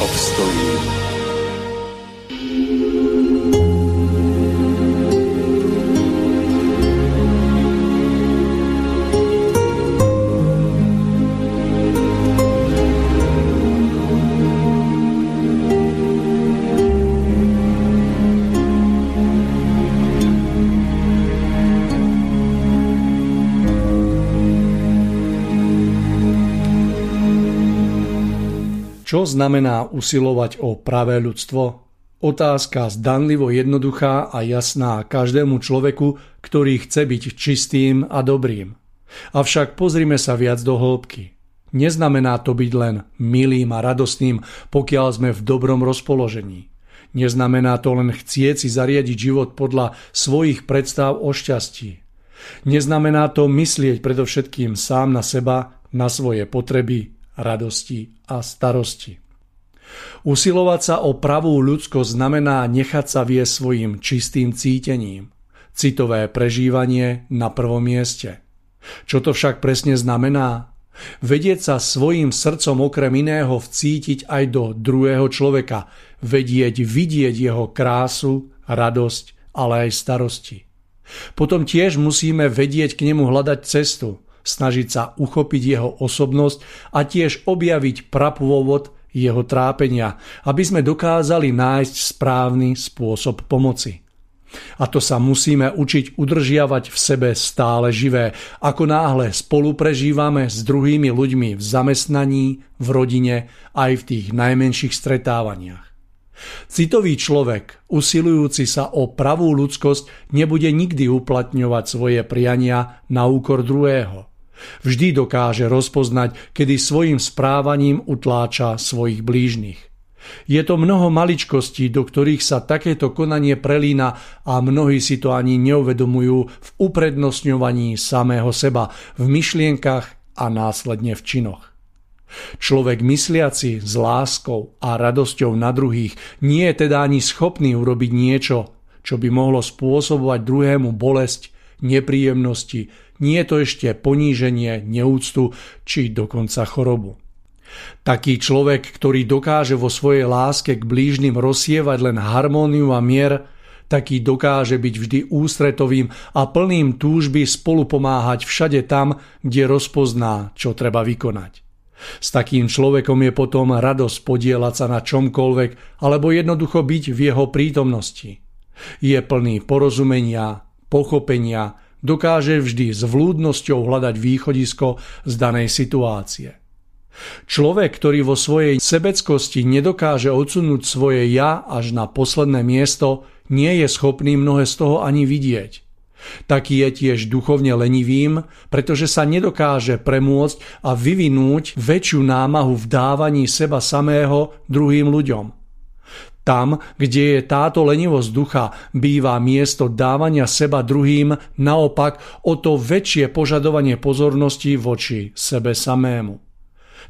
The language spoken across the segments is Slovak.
kto obstojí? Čo znamená usilovať o pravé ľudstvo? Otázka zdanlivo jednoduchá a jasná každému človeku, ktorý chce byť čistým a dobrým. Avšak pozrime sa viac do hĺbky. Neznamená to byť len milým a radostným, pokiaľ sme v dobrom rozpoložení. Neznamená to len chcieť si zariadiť život podľa svojich predstav o šťastí. Neznamená to myslieť predovšetkým sám na seba, na svoje potreby, radosti a starosti. Usilovať sa o pravú ľudskosť znamená nechať sa vie svojim čistým cítením. Citové prežívanie na prvom mieste. Čo to však presne znamená? Vedieť sa svojim srdcom okrem iného vcítiť aj do druhého človeka, vedieť vidieť jeho krásu, radosť, ale aj starosti. Potom tiež musíme vedieť k nemu hľadať cestu, snažiť sa uchopiť jeho osobnosť a tiež objaviť prapôvod jeho trápenia, aby sme dokázali nájsť správny spôsob pomoci. A to sa musíme učiť udržiavať v sebe stále živé, ako náhle spolu prežívame s druhými ľuďmi v zamestnaní, v rodine aj v tých najmenších stretávaniach. Citový človek, usilujúci sa o pravú ľudskosť, nebude nikdy uplatňovať svoje priania na úkor druhého. Vždy dokáže rozpoznať, kedy svojim správaním utláča svojich blížnych. Je to mnoho maličkostí, do ktorých sa takéto konanie prelína a mnohí si to ani neuvedomujú v uprednostňovaní samého seba, v myšlienkach a následne v činoch. Človek mysliaci s láskou a radosťou na druhých nie je teda ani schopný urobiť niečo, čo by mohlo spôsobovať druhému bolesť, nepríjemnosti, nie je to ešte poníženie, neúctu či dokonca chorobu. Taký človek, ktorý dokáže vo svojej láske k blížnym rozsievať len harmóniu a mier, taký dokáže byť vždy ústretovým a plným túžby spolu pomáhať všade tam, kde rozpozná, čo treba vykonať. S takým človekom je potom radosť podielať sa na čomkoľvek alebo jednoducho byť v jeho prítomnosti. Je plný porozumenia, pochopenia, dokáže vždy s vlúdnosťou hľadať východisko z danej situácie. Človek, ktorý vo svojej sebeckosti nedokáže odsunúť svoje ja až na posledné miesto, nie je schopný mnohé z toho ani vidieť. Taký je tiež duchovne lenivým, pretože sa nedokáže premôcť a vyvinúť väčšiu námahu v dávaní seba samého druhým ľuďom. Tam, kde je táto lenivosť ducha, býva miesto dávania seba druhým, naopak o to väčšie požadovanie pozornosti voči sebe samému.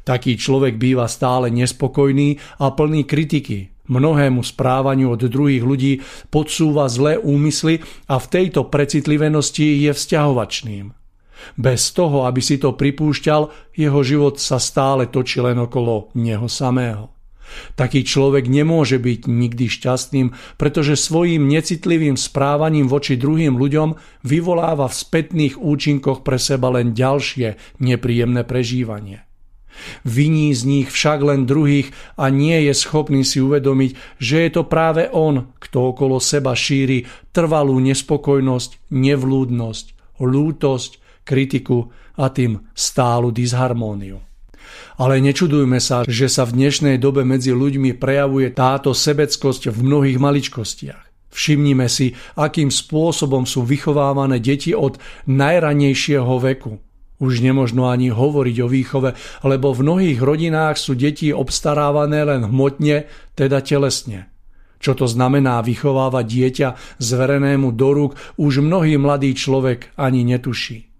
Taký človek býva stále nespokojný a plný kritiky. Mnohému správaniu od druhých ľudí podsúva zlé úmysly a v tejto precitlivenosti je vzťahovačným. Bez toho, aby si to pripúšťal, jeho život sa stále točí len okolo neho samého. Taký človek nemôže byť nikdy šťastným, pretože svojim necitlivým správaním voči druhým ľuďom vyvoláva v spätných účinkoch pre seba len ďalšie nepríjemné prežívanie. Viní z nich však len druhých a nie je schopný si uvedomiť, že je to práve on, kto okolo seba šíri trvalú nespokojnosť, nevlúdnosť, lútosť, kritiku a tým stálu disharmóniu. Ale nečudujme sa, že sa v dnešnej dobe medzi ľuďmi prejavuje táto sebeckosť v mnohých maličkostiach. Všimnime si, akým spôsobom sú vychovávané deti od najranejšieho veku. Už nemožno ani hovoriť o výchove, lebo v mnohých rodinách sú deti obstarávané len hmotne, teda telesne. Čo to znamená vychovávať dieťa zverenému do rúk, už mnohý mladý človek ani netuší.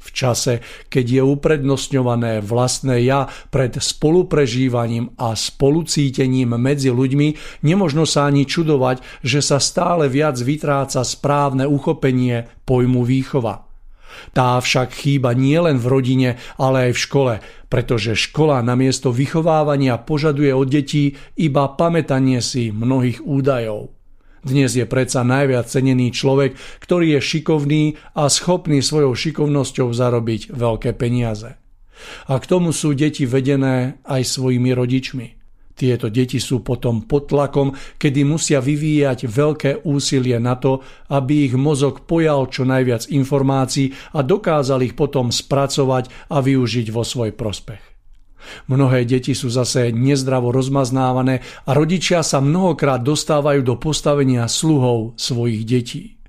V čase, keď je uprednostňované vlastné ja pred spoluprežívaním a spolucítením medzi ľuďmi, nemožno sa ani čudovať, že sa stále viac vytráca správne uchopenie pojmu výchova. Tá však chýba nielen v rodine, ale aj v škole, pretože škola namiesto vychovávania požaduje od detí iba pamätanie si mnohých údajov. Dnes je predsa najviac cenený človek, ktorý je šikovný a schopný svojou šikovnosťou zarobiť veľké peniaze. A k tomu sú deti vedené aj svojimi rodičmi. Tieto deti sú potom pod tlakom, kedy musia vyvíjať veľké úsilie na to, aby ich mozog pojal čo najviac informácií a dokázal ich potom spracovať a využiť vo svoj prospech. Mnohé deti sú zase nezdravo rozmaznávané a rodičia sa mnohokrát dostávajú do postavenia sluhov svojich detí.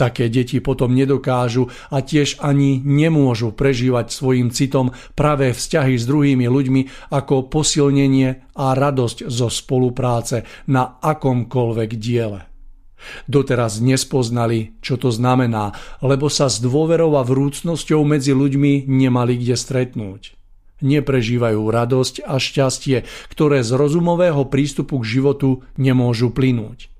Také deti potom nedokážu a tiež ani nemôžu prežívať svojim citom pravé vzťahy s druhými ľuďmi ako posilnenie a radosť zo spolupráce na akomkoľvek diele. Doteraz nespoznali, čo to znamená, lebo sa s dôverou a vrúcnosťou medzi ľuďmi nemali kde stretnúť neprežívajú radosť a šťastie, ktoré z rozumového prístupu k životu nemôžu plynúť.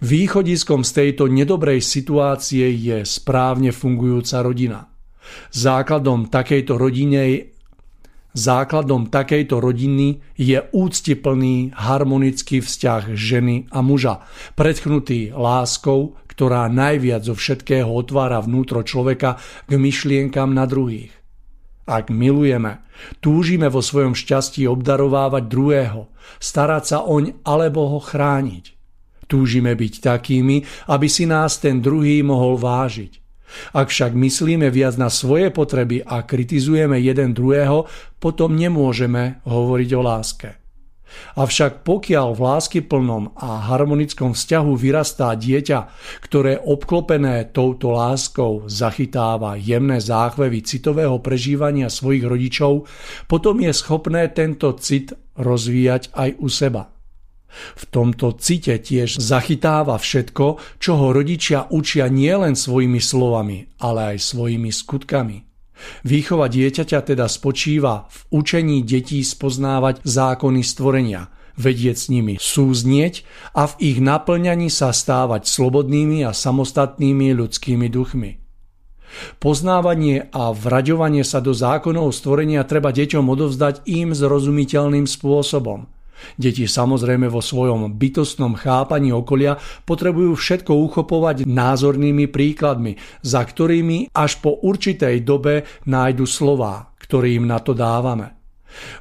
Východiskom z tejto nedobrej situácie je správne fungujúca rodina. Základom takejto rodine Základom takejto rodiny je úctiplný harmonický vzťah ženy a muža, predchnutý láskou, ktorá najviac zo všetkého otvára vnútro človeka k myšlienkam na druhých. Ak milujeme, túžime vo svojom šťastí obdarovávať druhého, starať sa oň alebo ho chrániť. Túžime byť takými, aby si nás ten druhý mohol vážiť. Ak však myslíme viac na svoje potreby a kritizujeme jeden druhého, potom nemôžeme hovoriť o láske. Avšak pokiaľ v lásky plnom a harmonickom vzťahu vyrastá dieťa, ktoré obklopené touto láskou zachytáva jemné záchvevy citového prežívania svojich rodičov, potom je schopné tento cit rozvíjať aj u seba. V tomto cite tiež zachytáva všetko, čo ho rodičia učia nielen svojimi slovami, ale aj svojimi skutkami. Výchova dieťaťa teda spočíva v učení detí spoznávať zákony stvorenia, vedieť s nimi súznieť a v ich naplňaní sa stávať slobodnými a samostatnými ľudskými duchmi. Poznávanie a vraďovanie sa do zákonov stvorenia treba deťom odovzdať im zrozumiteľným spôsobom – Deti samozrejme vo svojom bytostnom chápaní okolia potrebujú všetko uchopovať názornými príkladmi, za ktorými až po určitej dobe nájdu slová, ktoré im na to dávame.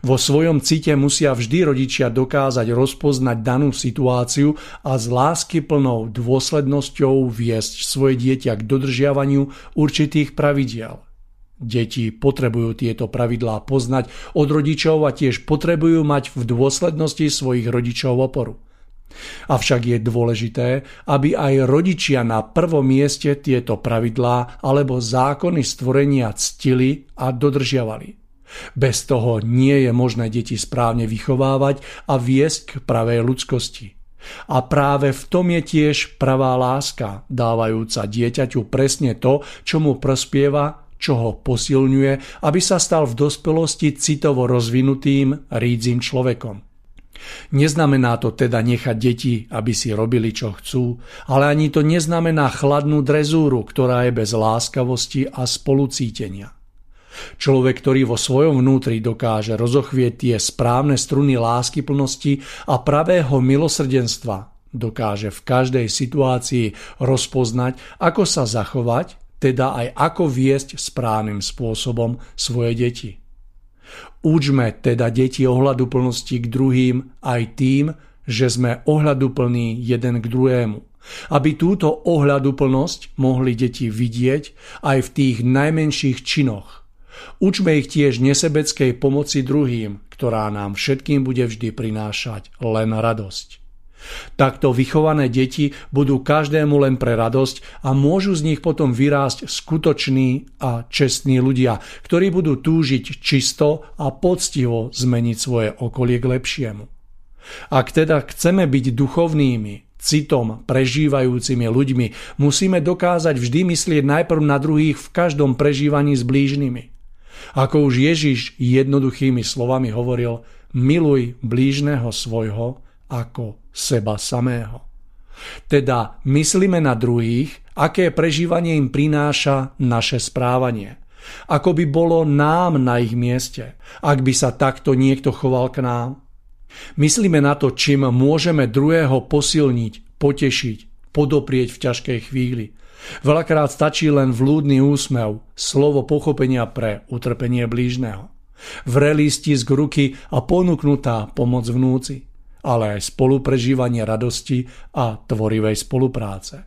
Vo svojom cite musia vždy rodičia dokázať rozpoznať danú situáciu a s lásky plnou dôslednosťou viesť svoje dieťa k dodržiavaniu určitých pravidiel. Deti potrebujú tieto pravidlá poznať od rodičov a tiež potrebujú mať v dôslednosti svojich rodičov oporu. Avšak je dôležité, aby aj rodičia na prvom mieste tieto pravidlá alebo zákony stvorenia ctili a dodržiavali. Bez toho nie je možné deti správne vychovávať a viesť k pravej ľudskosti. A práve v tom je tiež pravá láska, dávajúca dieťaťu presne to, čo mu prospieva čo ho posilňuje, aby sa stal v dospelosti citovo rozvinutým, rídzim človekom. Neznamená to teda nechať deti, aby si robili čo chcú, ale ani to neznamená chladnú drezúru, ktorá je bez láskavosti a spolucítenia. Človek, ktorý vo svojom vnútri dokáže rozochvieť tie správne struny lásky plnosti a pravého milosrdenstva, dokáže v každej situácii rozpoznať, ako sa zachovať teda aj ako viesť správnym spôsobom svoje deti. Učme teda deti ohľaduplnosti k druhým aj tým, že sme ohľaduplní jeden k druhému. Aby túto ohľaduplnosť mohli deti vidieť aj v tých najmenších činoch. Učme ich tiež nesebeckej pomoci druhým, ktorá nám všetkým bude vždy prinášať len radosť. Takto vychované deti budú každému len pre radosť a môžu z nich potom vyrásť skutoční a čestní ľudia, ktorí budú túžiť čisto a poctivo zmeniť svoje okolie k lepšiemu. Ak teda chceme byť duchovnými, citom prežívajúcimi ľuďmi, musíme dokázať vždy myslieť najprv na druhých v každom prežívaní s blížnymi. Ako už Ježiš jednoduchými slovami hovoril, miluj blížneho svojho ako seba samého. Teda myslíme na druhých, aké prežívanie im prináša naše správanie. Ako by bolo nám na ich mieste, ak by sa takto niekto choval k nám. Myslíme na to, čím môžeme druhého posilniť, potešiť, podoprieť v ťažkej chvíli. Veľakrát stačí len vlúdny úsmev, slovo pochopenia pre utrpenie blížneho. Vrelý stisk ruky a ponúknutá pomoc vnúci ale aj spoluprežívanie radosti a tvorivej spolupráce.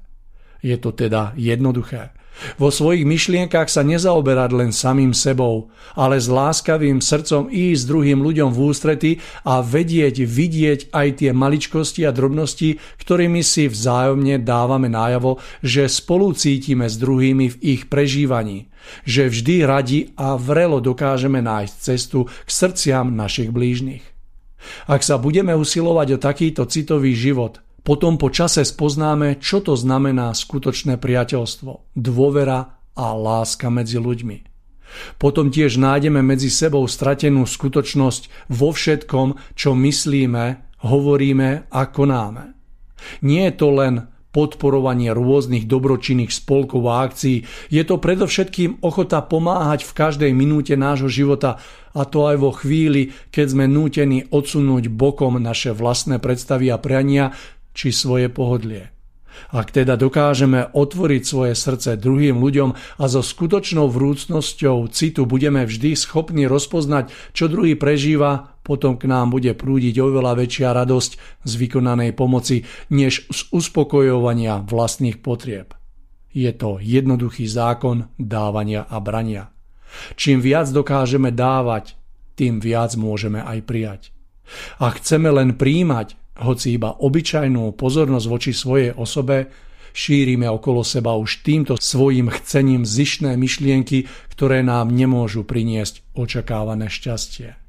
Je to teda jednoduché. Vo svojich myšlienkach sa nezaoberať len samým sebou, ale s láskavým srdcom ísť druhým ľuďom v ústrety a vedieť, vidieť aj tie maličkosti a drobnosti, ktorými si vzájomne dávame nájavo, že spolu cítime s druhými v ich prežívaní, že vždy radi a vrelo dokážeme nájsť cestu k srdciam našich blížnych. Ak sa budeme usilovať o takýto citový život, potom po čase spoznáme, čo to znamená skutočné priateľstvo, dôvera a láska medzi ľuďmi. Potom tiež nájdeme medzi sebou stratenú skutočnosť vo všetkom, čo myslíme, hovoríme a konáme. Nie je to len podporovanie rôznych dobročinných spolkov a akcií. Je to predovšetkým ochota pomáhať v každej minúte nášho života a to aj vo chvíli, keď sme nútení odsunúť bokom naše vlastné predstavy a priania či svoje pohodlie. Ak teda dokážeme otvoriť svoje srdce druhým ľuďom a so skutočnou vrúcnosťou citu budeme vždy schopní rozpoznať, čo druhý prežíva, potom k nám bude prúdiť oveľa väčšia radosť z vykonanej pomoci, než z uspokojovania vlastných potrieb. Je to jednoduchý zákon dávania a brania. Čím viac dokážeme dávať, tým viac môžeme aj prijať. A chceme len príjmať, hoci iba obyčajnú pozornosť voči svojej osobe, šírime okolo seba už týmto svojim chcením zišné myšlienky, ktoré nám nemôžu priniesť očakávané šťastie.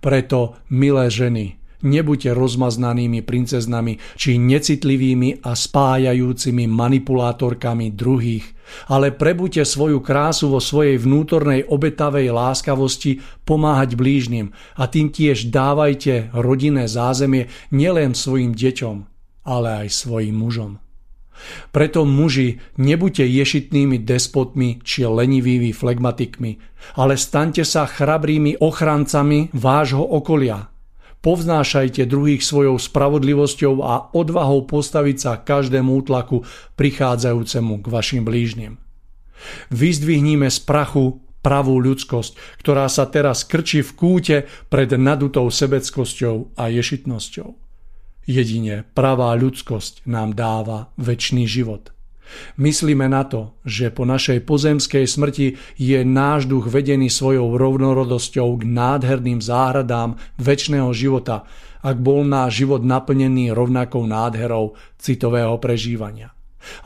Preto, milé ženy, nebuďte rozmaznanými princeznami či necitlivými a spájajúcimi manipulátorkami druhých, ale prebuďte svoju krásu vo svojej vnútornej obetavej láskavosti pomáhať blížnym a tým tiež dávajte rodinné zázemie nielen svojim deťom, ale aj svojim mužom. Preto muži, nebuďte ješitnými despotmi či lenivými flegmatikmi, ale staňte sa chrabrými ochrancami vášho okolia, Povznášajte druhých svojou spravodlivosťou a odvahou postaviť sa každému útlaku prichádzajúcemu k vašim blížnym. Vyzdvihníme z prachu pravú ľudskosť, ktorá sa teraz krčí v kúte pred nadutou sebeckosťou a ješitnosťou. Jedine pravá ľudskosť nám dáva väčší život. Myslíme na to, že po našej pozemskej smrti je náš duch vedený svojou rovnorodosťou k nádherným záhradám väčšného života, ak bol náš život naplnený rovnakou nádherou citového prežívania.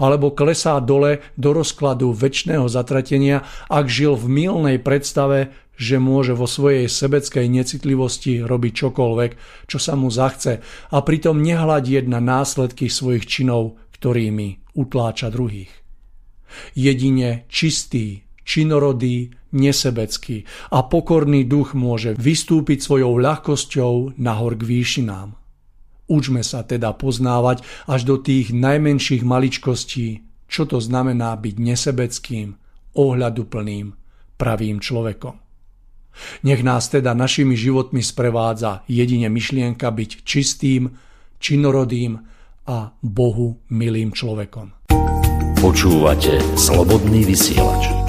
Alebo klesá dole do rozkladu väčšného zatratenia, ak žil v milnej predstave, že môže vo svojej sebeckej necitlivosti robiť čokoľvek, čo sa mu zachce a pritom nehľadieť na následky svojich činov, ktorými utláča druhých. Jedine čistý, činorodý, nesebecký a pokorný duch môže vystúpiť svojou ľahkosťou nahor k výšinám. Učme sa teda poznávať až do tých najmenších maličkostí, čo to znamená byť nesebeckým, ohľaduplným, pravým človekom. Nech nás teda našimi životmi sprevádza jedine myšlienka byť čistým, činorodým a Bohu milým človekom. Počúvate slobodný vysielač.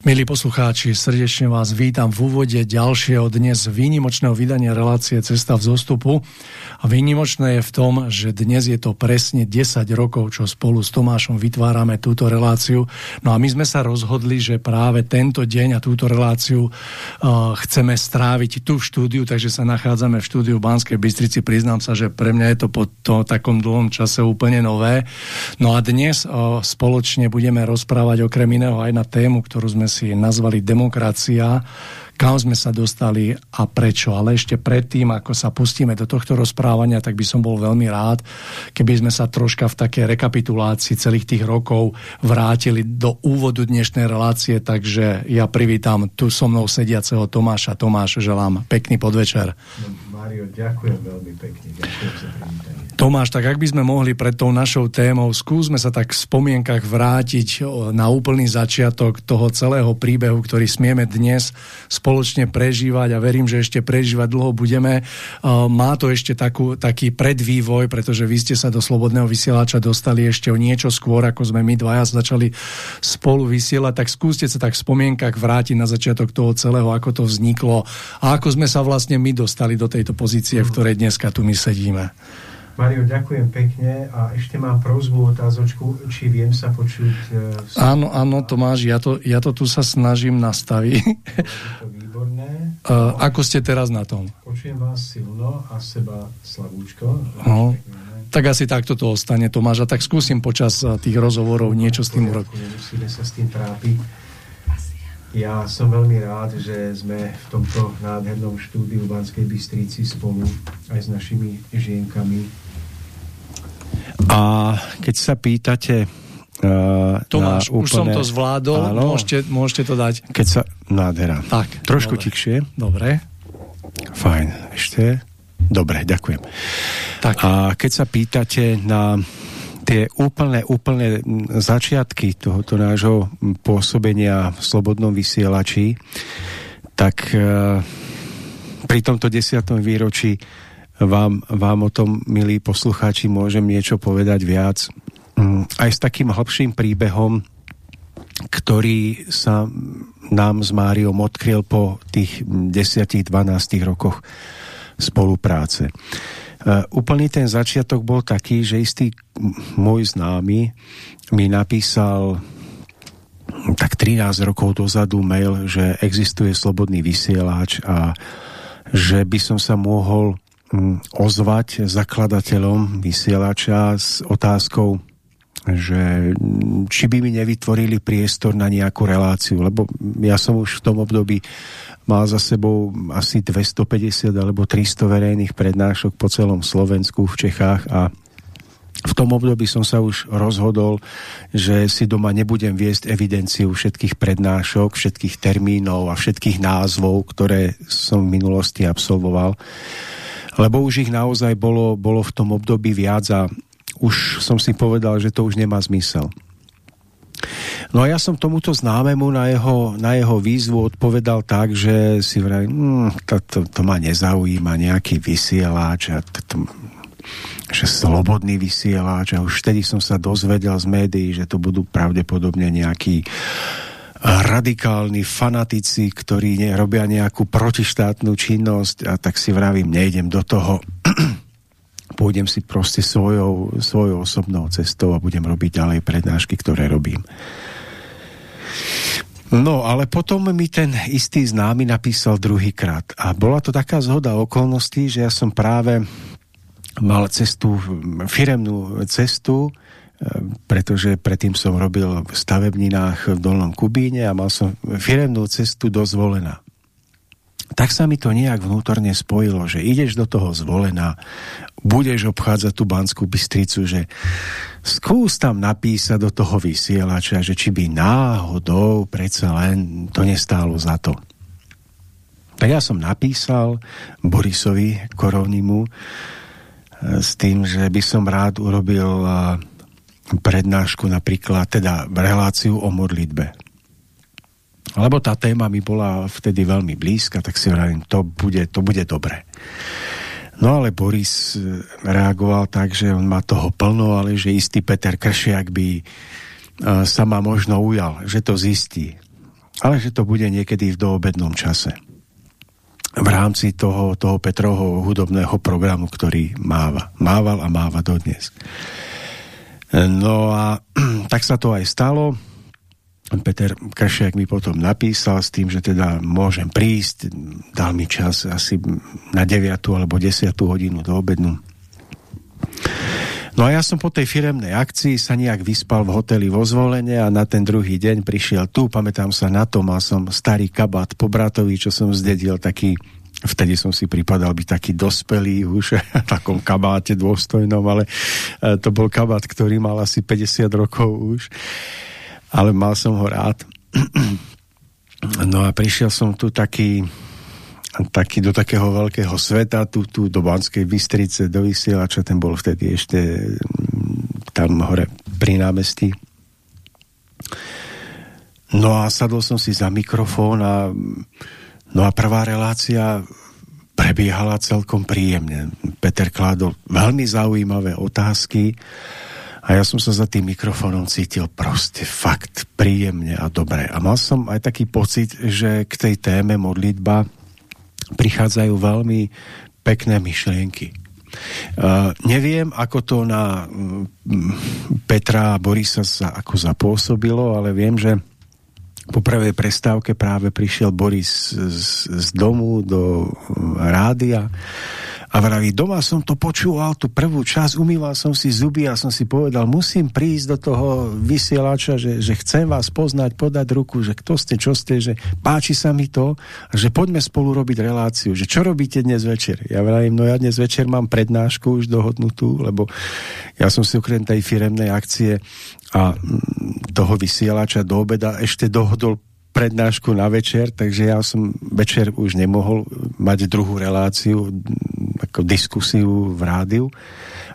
Milí poslucháči, srdečne vás vítam v úvode ďalšieho dnes výnimočného vydania relácie Cesta v zostupu. A výnimočné je v tom, že dnes je to presne 10 rokov, čo spolu s Tomášom vytvárame túto reláciu. No a my sme sa rozhodli, že práve tento deň a túto reláciu uh, chceme stráviť tu v štúdiu, takže sa nachádzame v štúdiu v Banskej Bystrici. Priznám sa, že pre mňa je to po to, takom dlhom čase úplne nové. No a dnes uh, spoločne budeme rozprávať okrem iného aj na tému, ktorú sme si nazvali demokracia, kam sme sa dostali a prečo. Ale ešte predtým, ako sa pustíme do tohto rozprávania, tak by som bol veľmi rád, keby sme sa troška v takej rekapitulácii celých tých rokov vrátili do úvodu dnešnej relácie, takže ja privítam tu so mnou sediaceho Tomáša. Tomáš, želám pekný podvečer. Mario, ďakujem veľmi pekne. Ďakujem za privítanie. Tomáš, tak ak by sme mohli pred tou našou témou, skúsme sa tak v spomienkach vrátiť na úplný začiatok toho celého príbehu, ktorý smieme dnes spoločne prežívať a verím, že ešte prežívať dlho budeme. Má to ešte takú, taký predvývoj, pretože vy ste sa do Slobodného vysielača dostali ešte o niečo skôr, ako sme my dvaja začali spolu vysielať, tak skúste sa tak v spomienkach vrátiť na začiatok toho celého, ako to vzniklo a ako sme sa vlastne my dostali do tejto pozície, v ktorej dneska tu my sedíme. Mario, ďakujem pekne a ešte mám prozbu otázočku, či viem sa počuť. E, áno, áno, Tomáš, ja to, ja to tu sa snažím nastaviť. To výborné. Uh, ako ste teraz na tom? Počujem vás silno a seba slabúčko. No, tak asi takto to ostane, Tomáš. A tak skúsim počas e, tých rozhovorov niečo s tým urobiť. Nemusíme sa s tým trápiť. Ja som veľmi rád, že sme v tomto nádhernom štúdiu v Banskej Bystrici spolu aj s našimi žienkami a keď sa pýtate Uh, Tomáš, úplne, už som to zvládol, áno, môžete, môžete to dať. Keď sa, nádhera. Tak. Trošku dobre. tikšie. Dobre. Fajn, ešte. Dobre, ďakujem. Tak. A keď sa pýtate na tie úplné, úplné začiatky tohoto nášho pôsobenia v Slobodnom vysielači, tak uh, pri tomto desiatom výročí vám, vám o tom, milí poslucháči, môžem niečo povedať viac. Mm, aj s takým hlbším príbehom, ktorý sa nám s Máriom odkryl po tých 10-12 rokoch spolupráce. Uh, úplný ten začiatok bol taký, že istý môj známy mi napísal tak 13 rokov dozadu mail, že existuje slobodný vysielač a že by som sa mohol ozvať zakladateľom vysielača s otázkou, že či by mi nevytvorili priestor na nejakú reláciu, lebo ja som už v tom období mal za sebou asi 250 alebo 300 verejných prednášok po celom Slovensku, v Čechách a v tom období som sa už rozhodol, že si doma nebudem viesť evidenciu všetkých prednášok, všetkých termínov a všetkých názvov, ktoré som v minulosti absolvoval lebo už ich naozaj bolo, bolo v tom období viac a už som si povedal, že to už nemá zmysel. No a ja som tomuto známemu na jeho, na jeho výzvu odpovedal tak, že si vraj, hm, to, to, to ma nezaujíma nejaký vysielač a to, to, že slobodný vysielač a už vtedy som sa dozvedel z médií, že to budú pravdepodobne nejakí radikálni fanatici, ktorí robia nejakú protištátnu činnosť a tak si vravím, nejdem do toho, pôjdem si proste svojou, svojou osobnou cestou a budem robiť ďalej prednášky, ktoré robím. No, ale potom mi ten istý známy napísal druhýkrát a bola to taká zhoda okolností, že ja som práve mal cestu, firemnú cestu, pretože predtým som robil v stavebninách v Dolnom Kubíne a mal som firemnú cestu do zvolená. Tak sa mi to nejak vnútorne spojilo, že ideš do toho zvolená, budeš obchádzať tú Banskú Bystricu, že skús tam napísať do toho vysielača, že či by náhodou predsa len to nestálo za to. Tak ja som napísal Borisovi Korovnimu eh, s tým, že by som rád urobil eh, prednášku napríklad, teda reláciu o modlitbe. Lebo tá téma mi bola vtedy veľmi blízka, tak si hovorím, to bude, to bude dobre. No ale Boris e, reagoval tak, že on má toho plno, ale že istý Peter Kršiak by e, sa ma možno ujal, že to zistí. ale že to bude niekedy v doobednom čase. V rámci toho, toho Petrovho hudobného programu, ktorý máva. Mával a máva dodnes. No a tak sa to aj stalo. Peter Kršiak mi potom napísal s tým, že teda môžem prísť, dal mi čas asi na 9. alebo 10. hodinu do obednu. No a ja som po tej firemnej akcii sa nejak vyspal v hoteli vo zvolenie a na ten druhý deň prišiel tu, pamätám sa na to, mal som starý kabát po bratovi, čo som zdedil, taký vtedy som si pripadal byť taký dospelý už v takom kabáte dôstojnom, ale e, to bol kabát, ktorý mal asi 50 rokov už ale mal som ho rád. No a prišiel som tu taký, taký do takého veľkého sveta, tu, tu do Banskej Bystrice, do vysielača, ten bol vtedy ešte mm, tam hore pri námestí. No a sadol som si za mikrofón a, no a prvá relácia prebiehala celkom príjemne. Peter kládol veľmi zaujímavé otázky a ja som sa za tým mikrofónom cítil proste fakt príjemne a dobre. A mal som aj taký pocit, že k tej téme modlitba prichádzajú veľmi pekné myšlienky. Uh, neviem, ako to na um, Petra a Borisa sa ako zapôsobilo, ale viem, že po prvej prestávke práve prišiel Boris z, z domu do rádia a vraví, doma som to počúval, tú prvú časť, umýval som si zuby a som si povedal, musím prísť do toho vysielača, že, že chcem vás poznať, podať ruku, že kto ste, čo ste, že páči sa mi to, že poďme spolu robiť reláciu, že čo robíte dnes večer? Ja vravím, no ja dnes večer mám prednášku už dohodnutú, lebo ja som si okrem tej firemnej akcie a mm, toho vysielača do obeda ešte dohodol prednášku na večer, takže ja som večer už nemohol mať druhú reláciu, ako diskusiu v rádiu,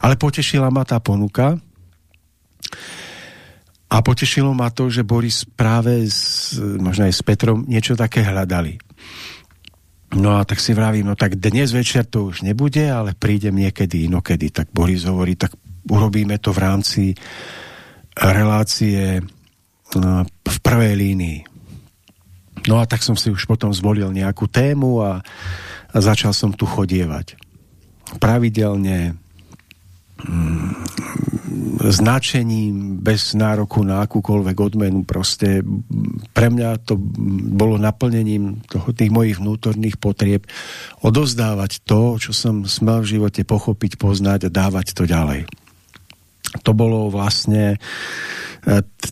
ale potešila ma tá ponuka a potešilo ma to, že Boris práve s, možno aj s Petrom niečo také hľadali. No a tak si vravím, no tak dnes večer to už nebude, ale prídem niekedy inokedy. Tak Boris hovorí, tak urobíme to v rámci relácie no, v prvej línii No a tak som si už potom zvolil nejakú tému a, a začal som tu chodievať. Pravidelne mm, značením, bez nároku na akúkoľvek odmenu. Proste pre mňa to bolo naplnením toho, tých mojich vnútorných potrieb odozdávať to, čo som smel v živote pochopiť, poznať a dávať to ďalej. To bolo vlastne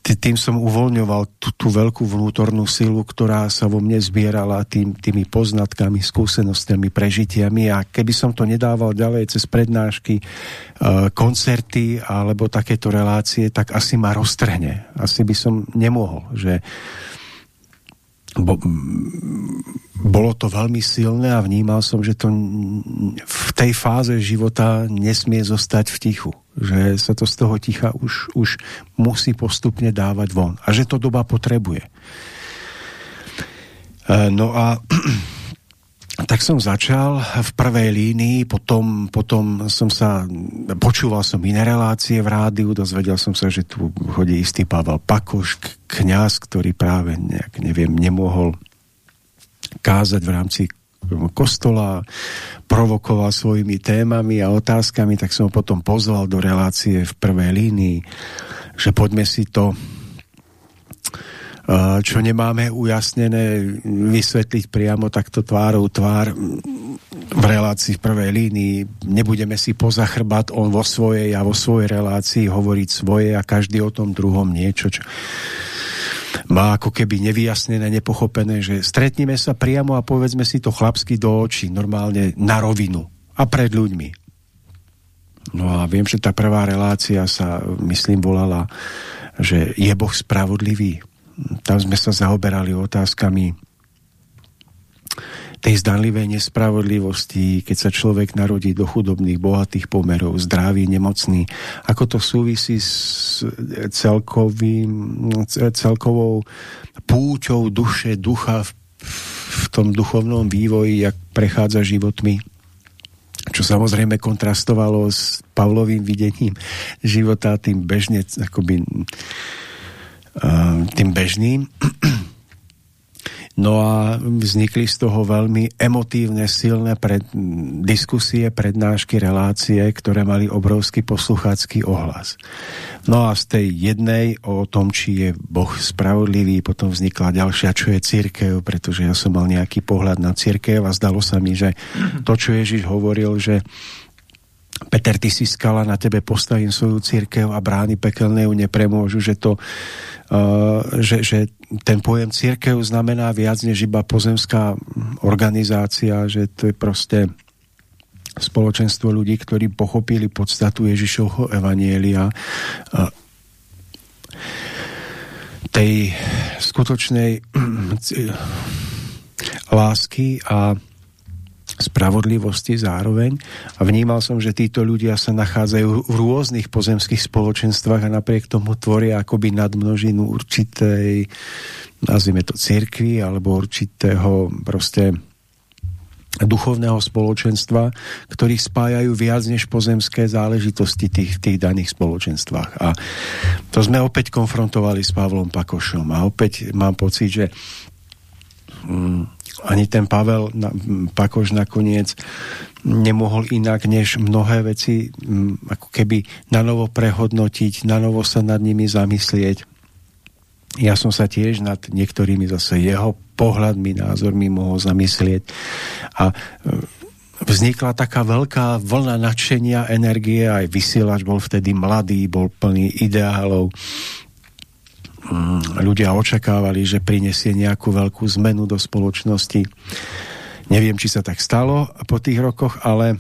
tým som uvoľňoval tú, tú veľkú vnútornú silu, ktorá sa vo mne zbierala tým, tými poznatkami, skúsenostiami, prežitiami a keby som to nedával ďalej cez prednášky, e, koncerty alebo takéto relácie, tak asi ma roztrhne. Asi by som nemohol, že bo, bolo to veľmi silné a vnímal som, že to v tej fáze života nesmie zostať v tichu. Že sa to z toho ticha už, už musí postupne dávať von. A že to doba potrebuje. E, no a tak som začal v prvej línii, potom, potom som sa, počúval som iné relácie v rádiu, dozvedel som sa, že tu chodí istý Pavel Pakoš, kňaz, ktorý práve nejak, neviem, nemohol kázať v rámci kostola, provokoval svojimi témami a otázkami, tak som ho potom pozval do relácie v prvej línii, že poďme si to čo nemáme ujasnené, vysvetliť priamo takto tvárou tvár v relácii v prvej línii. Nebudeme si poza chrbát, on vo svojej a vo svojej relácii hovoriť svoje a každý o tom druhom niečo, čo má ako keby nevyjasnené, nepochopené, že stretneme sa priamo a povedzme si to chlapsky do očí, normálne na rovinu a pred ľuďmi. No a viem, že tá prvá relácia sa, myslím, volala, že je Boh spravodlivý tam sme sa zaoberali otázkami tej zdanlivej nespravodlivosti, keď sa človek narodí do chudobných, bohatých pomerov, zdravý, nemocný, ako to súvisí s celkovým, celkovou púťou duše, ducha v, v tom duchovnom vývoji, jak prechádza životmi čo samozrejme kontrastovalo s Pavlovým videním života tým bežne akoby tým bežným. No a vznikli z toho veľmi emotívne, silné pred, diskusie, prednášky, relácie, ktoré mali obrovský posluchácky ohlas. No a z tej jednej o tom, či je Boh spravodlivý, potom vznikla ďalšia, čo je církev, pretože ja som mal nejaký pohľad na církev a zdalo sa mi, že to, čo Ježiš hovoril, že Peter, ty si skala, na tebe postavím svoju církev a brány pekelné ju nepremôžu, že to uh, že, že ten pojem církev znamená viac než iba pozemská organizácia, že to je proste spoločenstvo ľudí, ktorí pochopili podstatu Ježišovho evanielia. Tej skutočnej lásky a spravodlivosti zároveň a vnímal som, že títo ľudia sa nachádzajú v rôznych pozemských spoločenstvách a napriek tomu tvoria akoby nadmnožinu určitej nazvime to cirkvi alebo určitého proste duchovného spoločenstva, ktorých spájajú viac než pozemské záležitosti tých, tých daných spoločenstvách. A to sme opäť konfrontovali s Pavlom Pakošom a opäť mám pocit, že mm, ani ten Pavel na, Pakož nakoniec nemohol inak, než mnohé veci ako keby na novo prehodnotiť, na novo sa nad nimi zamyslieť. Ja som sa tiež nad niektorými zase jeho pohľadmi, názormi mohol zamyslieť a e, vznikla taká veľká vlna nadšenia, energie, aj vysielač bol vtedy mladý, bol plný ideálov, ľudia očakávali, že prinesie nejakú veľkú zmenu do spoločnosti. Neviem, či sa tak stalo po tých rokoch, ale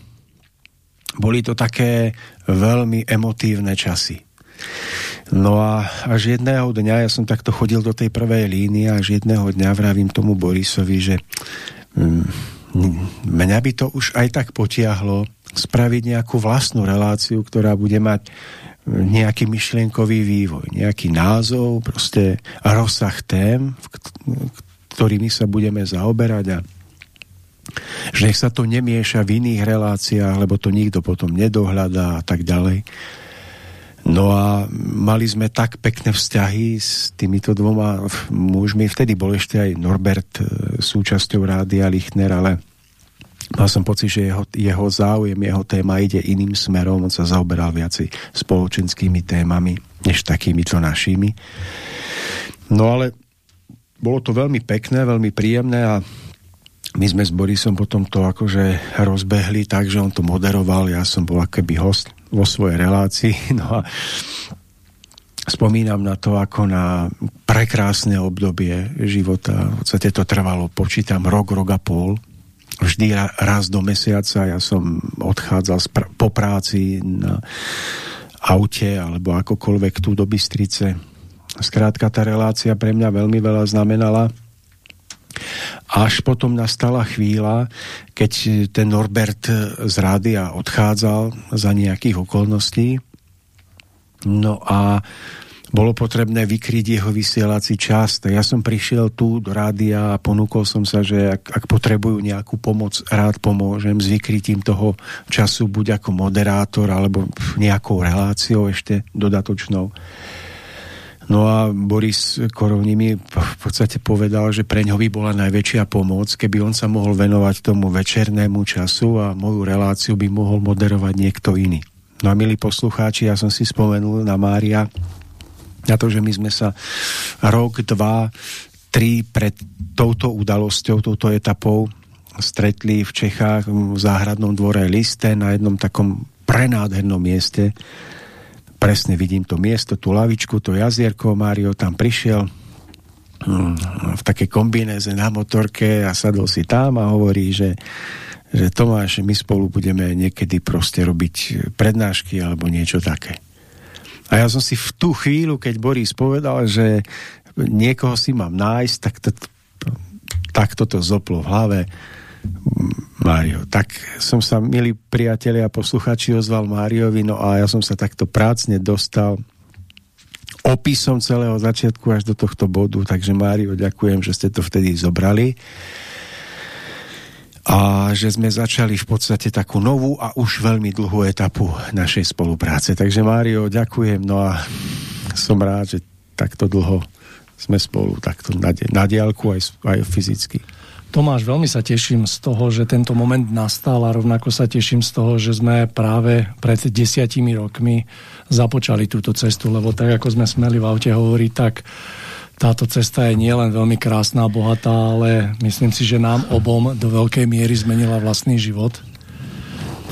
boli to také veľmi emotívne časy. No a až jedného dňa, ja som takto chodil do tej prvej línie, až jedného dňa vravím tomu Borisovi, že mm, mňa by to už aj tak potiahlo spraviť nejakú vlastnú reláciu, ktorá bude mať nejaký myšlienkový vývoj, nejaký názov, proste rozsah tém, ktorými sa budeme zaoberať a že nech sa to nemieša v iných reláciách, lebo to nikto potom nedohľadá a tak ďalej. No a mali sme tak pekné vzťahy s týmito dvoma mužmi. Vtedy bol ešte aj Norbert e, súčasťou Rádia Lichner, ale Mal som pocit, že jeho, jeho záujem, jeho téma ide iným smerom, on sa zaoberal viacej spoločenskými témami, než takýmito našimi. No ale bolo to veľmi pekné, veľmi príjemné a my sme s Borisom potom to akože rozbehli tak, že on to moderoval, ja som bol akoby host vo svojej relácii, no a spomínam na to ako na prekrásne obdobie života. V podstate to trvalo, počítam, rok, rok a pol, vždy raz do mesiaca ja som odchádzal po práci na aute alebo akokoľvek tu do Bystrice. Skrátka tá relácia pre mňa veľmi veľa znamenala. Až potom nastala chvíľa, keď ten Norbert z rádia odchádzal za nejakých okolností. No a bolo potrebné vykryť jeho vysielací čas. Ja som prišiel tu do rádia a ponúkol som sa, že ak, ak potrebujú nejakú pomoc, rád pomôžem s vykrytím toho času, buď ako moderátor, alebo nejakou reláciou ešte dodatočnou. No a Boris Korovní mi v podstate povedal, že pre ňo by bola najväčšia pomoc, keby on sa mohol venovať tomu večernému času a moju reláciu by mohol moderovať niekto iný. No a milí poslucháči, ja som si spomenul na Mária, na to, že my sme sa rok, dva, tri pred touto udalosťou, touto etapou stretli v Čechách v záhradnom dvore Liste na jednom takom prenádhernom mieste. Presne vidím to miesto, tú lavičku, to jazierko, Mário tam prišiel hm, v takej kombinéze na motorke a sadol si tam a hovorí, že že Tomáš, my spolu budeme niekedy proste robiť prednášky alebo niečo také. A ja som si v tú chvíľu, keď Boris povedal, že niekoho si mám nájsť, tak to, tak toto zoplo v hlave. Mário, tak som sa, milí priatelia a posluchači, ozval Máriovi, no a ja som sa takto prácne dostal opisom celého začiatku až do tohto bodu, takže Mário, ďakujem, že ste to vtedy zobrali a že sme začali v podstate takú novú a už veľmi dlhú etapu našej spolupráce. Takže Mário, ďakujem, no a som rád, že takto dlho sme spolu takto na, na diálku aj, aj fyzicky. Tomáš, veľmi sa teším z toho, že tento moment nastal a rovnako sa teším z toho, že sme práve pred desiatimi rokmi započali túto cestu, lebo tak ako sme smeli v aute hovoriť, tak táto cesta je nielen veľmi krásna a bohatá, ale myslím si, že nám obom do veľkej miery zmenila vlastný život.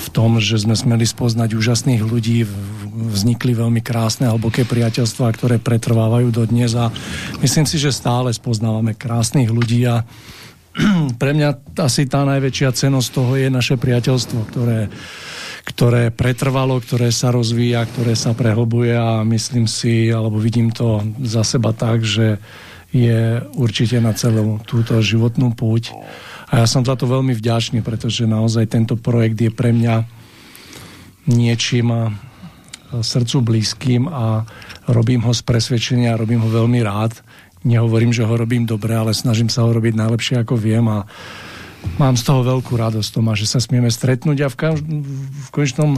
V tom, že sme smeli spoznať úžasných ľudí, vznikli veľmi krásne a hlboké priateľstvá, ktoré pretrvávajú do dnes a myslím si, že stále spoznávame krásnych ľudí a pre mňa asi tá najväčšia cenosť toho je naše priateľstvo, ktoré, ktoré pretrvalo, ktoré sa rozvíja, ktoré sa prehlbuje a myslím si, alebo vidím to za seba tak, že je určite na celú túto životnú púť. A ja som za to veľmi vďačný, pretože naozaj tento projekt je pre mňa niečím srdcu blízkym a robím ho z presvedčenia, robím ho veľmi rád nehovorím, že ho robím dobre, ale snažím sa ho robiť najlepšie, ako viem a mám z toho veľkú radosť, Tomáš, že sa smieme stretnúť a v, v konečnom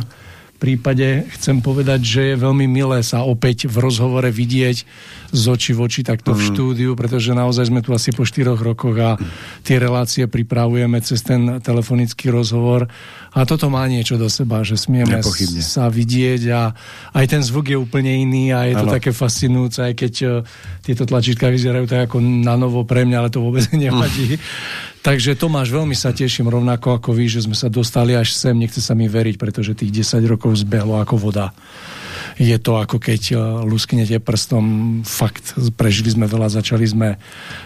prípade chcem povedať, že je veľmi milé sa opäť v rozhovore vidieť z oči v oči takto mm. v štúdiu, pretože naozaj sme tu asi po štyroch rokoch a tie relácie pripravujeme cez ten telefonický rozhovor a toto má niečo do seba, že smieme Nepochybne. sa vidieť a aj ten zvuk je úplne iný a je to ano. také fascinujúce, aj keď uh, tieto tlačítka vyzerajú tak ako na novo pre mňa, ale to vôbec nevadí. Mm. Takže Tomáš, veľmi sa teším rovnako ako vy, že sme sa dostali až sem. Nechce sa mi veriť, pretože tých 10 rokov zbehlo ako voda. Je to ako keď eh, lusknete prstom. Fakt, prežili sme veľa, začali sme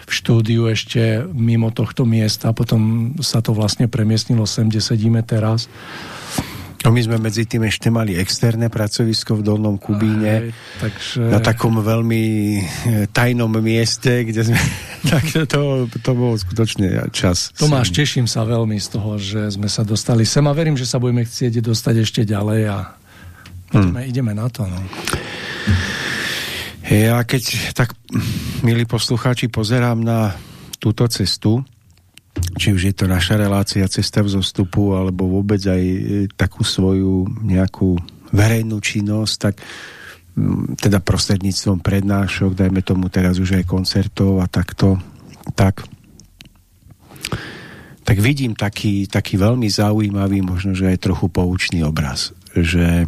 v štúdiu ešte mimo tohto miesta, potom sa to vlastne premiestnilo sem, kde sedíme teraz. No my sme medzi tým ešte mali externé pracovisko v Dolnom Kubíne. Aj, takže... Na takom veľmi e, tajnom mieste, kde sme... tak to, to bol skutočne čas. Tomáš, sem. teším sa veľmi z toho, že sme sa dostali sem a verím, že sa budeme chcieť dostať ešte ďalej a ideme, hmm. ideme na to. No. Ja keď tak, milí poslucháči, pozerám na túto cestu, či už je to naša relácia cesta v zostupu, alebo vôbec aj e, takú svoju nejakú verejnú činnosť, tak mm, teda prostredníctvom prednášok, dajme tomu teraz už aj koncertov a takto, tak tak vidím taký, taký veľmi zaujímavý, možno, že aj trochu poučný obraz, že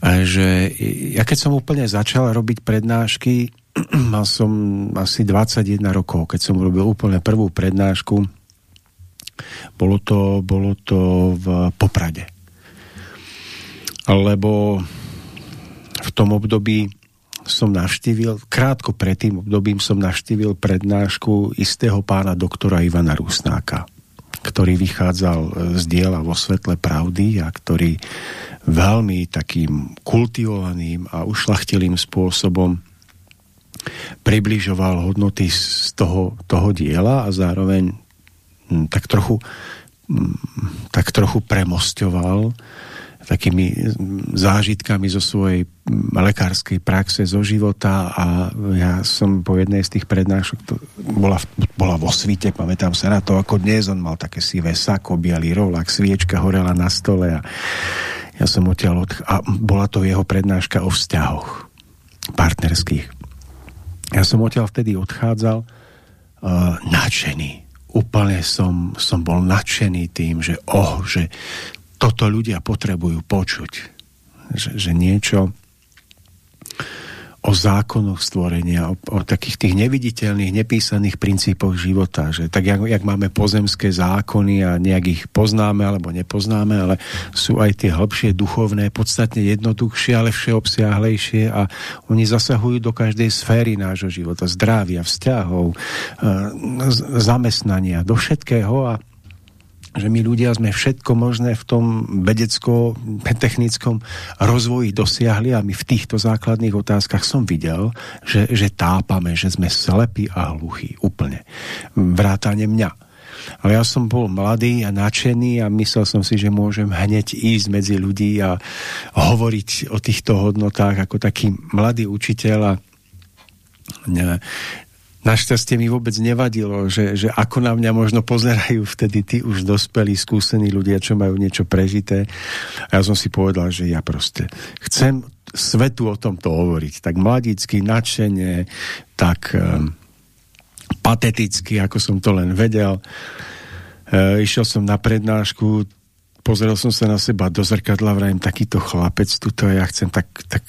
že ja keď som úplne začal robiť prednášky, mal som asi 21 rokov, keď som robil úplne prvú prednášku. Bolo to, bolo to v Poprade. Lebo v tom období som navštívil, krátko pred tým obdobím som navštívil prednášku istého pána doktora Ivana Rusnáka, ktorý vychádzal z diela vo svetle pravdy a ktorý veľmi takým kultivovaným a ušlachtilým spôsobom približoval hodnoty z toho, toho diela a zároveň hm, tak trochu hm, tak trochu premosťoval takými hm, zážitkami zo svojej lekárskej praxe, zo života a ja som po jednej z tých prednášok, to bola, bola vo svite, pamätám sa na to, ako dnes on mal také sivé sako, bielý rolák, sviečka horela na stole a ja som odtiaľ od... a bola to jeho prednáška o vzťahoch partnerských ja som odtiaľ vtedy odchádzal uh, nadšený. Úplne som, som bol nadšený tým, že oh, že toto ľudia potrebujú počuť. Že, že niečo, o zákonoch stvorenia, o, o takých tých neviditeľných, nepísaných princípoch života, že tak jak, jak máme pozemské zákony a nejak ich poznáme alebo nepoznáme, ale sú aj tie hĺbšie duchovné, podstatne jednoduchšie, ale všeobsiahlejšie a oni zasahujú do každej sféry nášho života, zdravia, vzťahov, e, zamestnania, do všetkého a že my ľudia sme všetko možné v tom vedecko-technickom rozvoji dosiahli a my v týchto základných otázkach som videl, že, že tápame, že sme slepí a hluchí úplne. Vrátane mňa. Ale ja som bol mladý a nadšený a myslel som si, že môžem hneď ísť medzi ľudí a hovoriť o týchto hodnotách ako taký mladý učiteľ a Našťastie mi vôbec nevadilo, že, že ako na mňa možno pozerajú vtedy tí už dospelí, skúsení ľudia, čo majú niečo prežité. A ja som si povedal, že ja proste chcem svetu o tomto hovoriť. Tak mladicky, nadšenie, tak um, pateticky, ako som to len vedel. E, išiel som na prednášku, pozrel som sa na seba do zrkadla, vrajem, takýto chlapec, tuto ja chcem, tak, tak,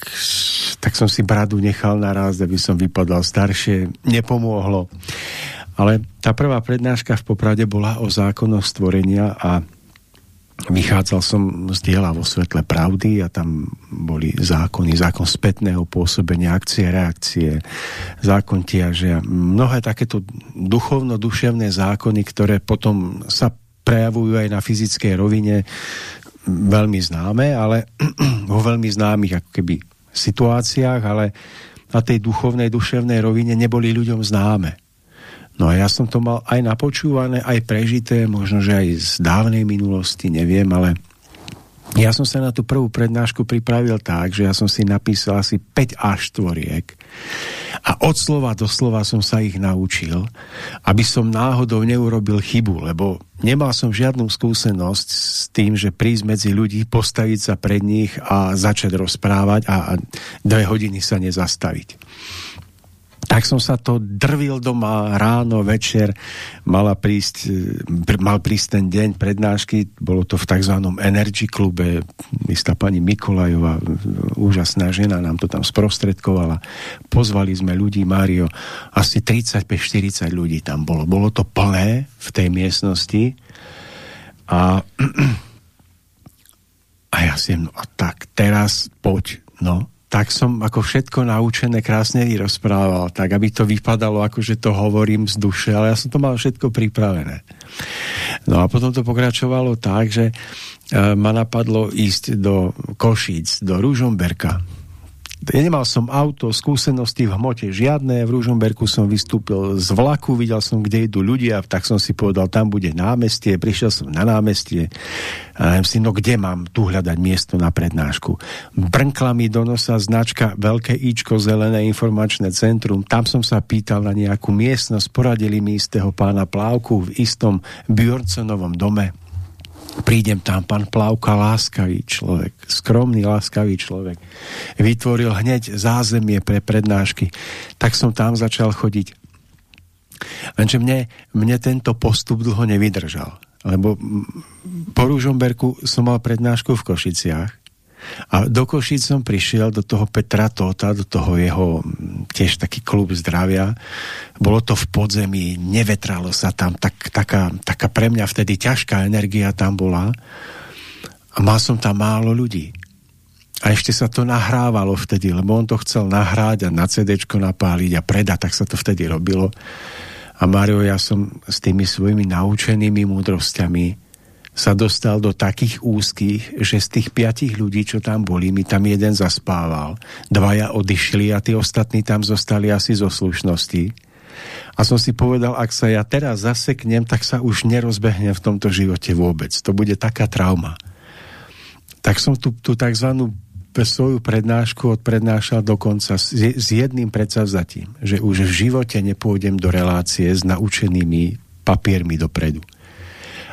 tak som si bradu nechal naraz, aby som vypadal staršie. Nepomohlo. Ale tá prvá prednáška v Poprade bola o zákonoch stvorenia a vychádzal som z diela vo svetle pravdy a tam boli zákony, zákon spätného pôsobenia, akcie, reakcie, zákon tiaže mnohé takéto duchovno-duševné zákony, ktoré potom sa prejavujú aj na fyzickej rovine veľmi známe, ale vo veľmi známych ako keby situáciách, ale na tej duchovnej, duševnej rovine neboli ľuďom známe. No a ja som to mal aj napočúvané, aj prežité, možno, že aj z dávnej minulosti, neviem, ale ja som sa na tú prvú prednášku pripravil tak, že ja som si napísal asi 5 až tvoriek a od slova do slova som sa ich naučil, aby som náhodou neurobil chybu, lebo nemal som žiadnu skúsenosť s tým, že prísť medzi ľudí, postaviť sa pred nich a začať rozprávať a dve hodiny sa nezastaviť tak som sa to drvil doma ráno, večer, mala prísť, e, mal prísť ten deň prednášky, bolo to v tzv. Energy klube, istá pani Mikolajová, úžasná žena, nám to tam sprostredkovala. Pozvali sme ľudí, Mário, asi 35-40 ľudí tam bolo. Bolo to plné v tej miestnosti a a ja si, no tak teraz poď, no, tak som ako všetko naučené krásne vyrozprával, tak aby to vypadalo ako, že to hovorím z duše, ale ja som to mal všetko pripravené. No a potom to pokračovalo tak, že e, ma napadlo ísť do Košíc, do Ružomberka, Nemal som auto, skúsenosti v hmote žiadne, v Ružomberku som vystúpil z vlaku, videl som, kde idú ľudia, tak som si povedal, tam bude námestie, prišiel som na námestie a si, no kde mám tu hľadať miesto na prednášku. Brnkla mi do nosa značka Veľké Ičko Zelené informačné centrum, tam som sa pýtal na nejakú miestnosť, poradili mi istého pána Plávku v istom Bjornsonovom dome, prídem tam, pán Plavka, láskavý človek, skromný, láskavý človek. Vytvoril hneď zázemie pre prednášky. Tak som tam začal chodiť. Lenže mne, mne tento postup dlho nevydržal. Lebo po Rúžomberku som mal prednášku v Košiciach a do Košic som prišiel, do toho Petra Tota, do toho jeho tiež taký klub zdravia. Bolo to v podzemí, nevetralo sa tam, tak, taká, taká pre mňa vtedy ťažká energia tam bola. A mal som tam málo ľudí. A ešte sa to nahrávalo vtedy, lebo on to chcel nahráť a na CD napáliť a predať, tak sa to vtedy robilo. A Mario, ja som s tými svojimi naučenými múdrosťami sa dostal do takých úzkých, že z tých piatich ľudí, čo tam boli, mi tam jeden zaspával, dvaja odišli a tí ostatní tam zostali asi zo slušnosti. A som si povedal, ak sa ja teraz zaseknem, tak sa už nerozbehnem v tomto živote vôbec. To bude taká trauma. Tak som tu, tu tzv. svoju prednášku odprednášal dokonca s, s jedným predsavzatím, že už v živote nepôjdem do relácie s naučenými papiermi dopredu.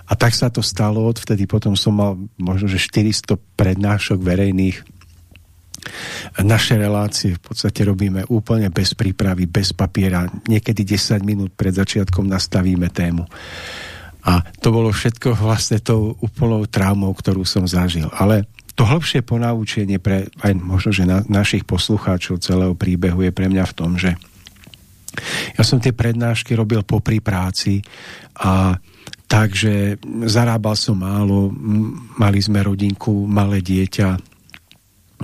A tak sa to stalo, odvtedy potom som mal možno, že 400 prednášok verejných. Naše relácie v podstate robíme úplne bez prípravy, bez papiera. Niekedy 10 minút pred začiatkom nastavíme tému. A to bolo všetko vlastne tou úplnou traumou, ktorú som zažil. Ale to hĺbšie ponaučenie pre aj možno, že na, našich poslucháčov celého príbehu je pre mňa v tom, že ja som tie prednášky robil popri práci a Takže zarábal som málo, mali sme rodinku, malé dieťa,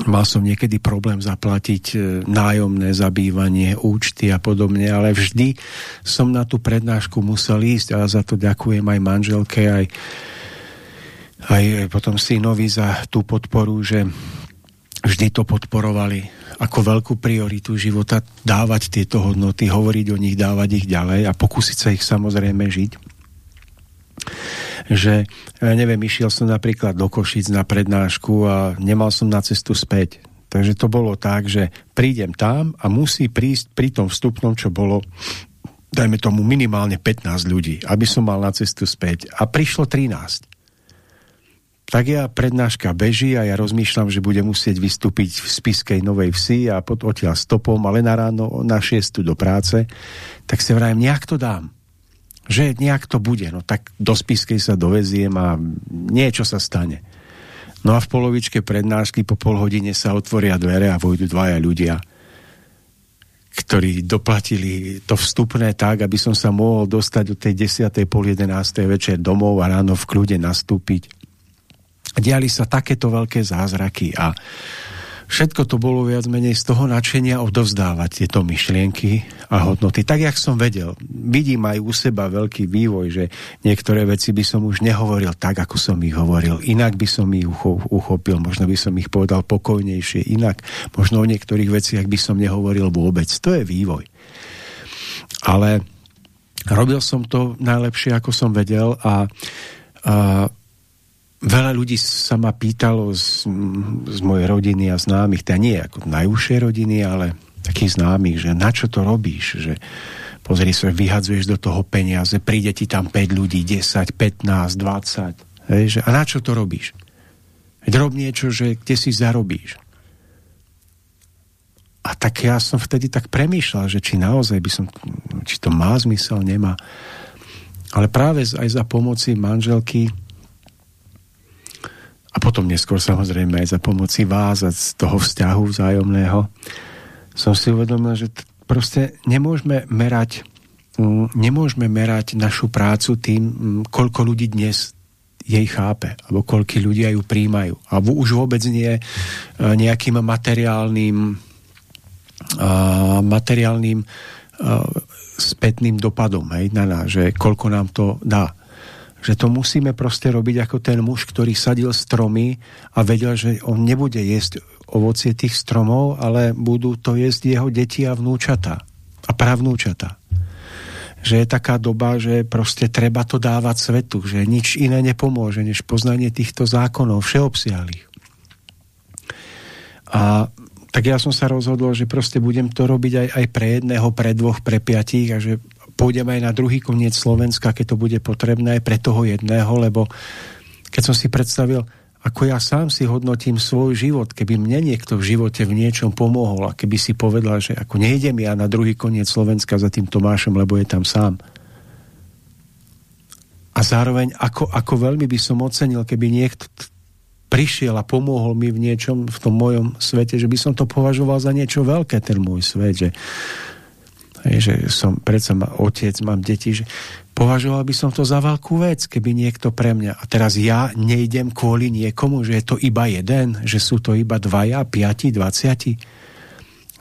mal som niekedy problém zaplatiť e, nájomné zabývanie, účty a podobne, ale vždy som na tú prednášku musel ísť a za to ďakujem aj manželke, aj, aj potom synovi za tú podporu, že vždy to podporovali ako veľkú prioritu života dávať tieto hodnoty, hovoriť o nich, dávať ich ďalej a pokúsiť sa ich samozrejme žiť že ja neviem, išiel som napríklad do Košic na prednášku a nemal som na cestu späť. Takže to bolo tak, že prídem tam a musí prísť pri tom vstupnom, čo bolo dajme tomu minimálne 15 ľudí, aby som mal na cestu späť. A prišlo 13. tak ja prednáška beží a ja rozmýšľam, že budem musieť vystúpiť v Spiskej Novej Vsi a pod odtiaľ stopom, ale na ráno na 6 do práce, tak si vrajím, nejak to dám. Že nejak to bude. No tak do Spiskej sa doveziem a niečo sa stane. No a v polovičke prednášky po pol hodine sa otvoria dvere a vojdu dvaja ľudia ktorí doplatili to vstupné tak, aby som sa mohol dostať do tej 10. pol 11. večer domov a ráno v kľude nastúpiť. Diali sa takéto veľké zázraky a všetko to bolo viac menej z toho nadšenia odovzdávať tieto myšlienky a hodnoty. Tak, jak som vedel. Vidím aj u seba veľký vývoj, že niektoré veci by som už nehovoril tak, ako som ich hovoril. Inak by som ich uchopil, možno by som ich povedal pokojnejšie, inak. Možno o niektorých veciach by som nehovoril vôbec. To je vývoj. Ale robil som to najlepšie, ako som vedel a, a veľa ľudí sa ma pýtalo z, z mojej rodiny a známych, teda nie ako najúžšie rodiny, ale takých známych, že na čo to robíš, že pozri sa, vyhadzuješ do toho peniaze, príde ti tam 5 ľudí, 10, 15, 20, hej, že, a na čo to robíš? Rob niečo, že kde si zarobíš. A tak ja som vtedy tak premýšľal, že či naozaj by som, či to má zmysel, nemá. Ale práve aj za pomoci manželky a potom neskôr samozrejme aj za pomoci vás a z toho vzťahu vzájomného som si uvedomil, že proste nemôžeme merať mm, nemôžeme merať našu prácu tým, mm, koľko ľudí dnes jej chápe, alebo koľko ľudia ju príjmajú. A už vôbec nie e, nejakým materiálnym materiálnym spätným dopadom hej, na nás, že koľko nám to dá že to musíme proste robiť ako ten muž, ktorý sadil stromy a vedel, že on nebude jesť ovocie tých stromov, ale budú to jesť jeho deti a vnúčata a pravnúčata. Že je taká doba, že proste treba to dávať svetu, že nič iné nepomôže, než poznanie týchto zákonov všeobsiahlých. A tak ja som sa rozhodol, že proste budem to robiť aj, aj pre jedného, pre dvoch, pre piatich a že pôjdem aj na druhý koniec Slovenska, keď to bude potrebné pre toho jedného, lebo keď som si predstavil, ako ja sám si hodnotím svoj život, keby mne niekto v živote v niečom pomohol a keby si povedal, že ako nejdem ja na druhý koniec Slovenska za tým Tomášom, lebo je tam sám. A zároveň, ako, ako veľmi by som ocenil, keby niekto prišiel a pomohol mi v niečom v tom mojom svete, že by som to považoval za niečo veľké, ten môj svet, že že som predsa ma, otec, mám deti, že považoval by som to za veľkú vec, keby niekto pre mňa. A teraz ja nejdem kvôli niekomu, že je to iba jeden, že sú to iba dvaja, piati, dvaciati.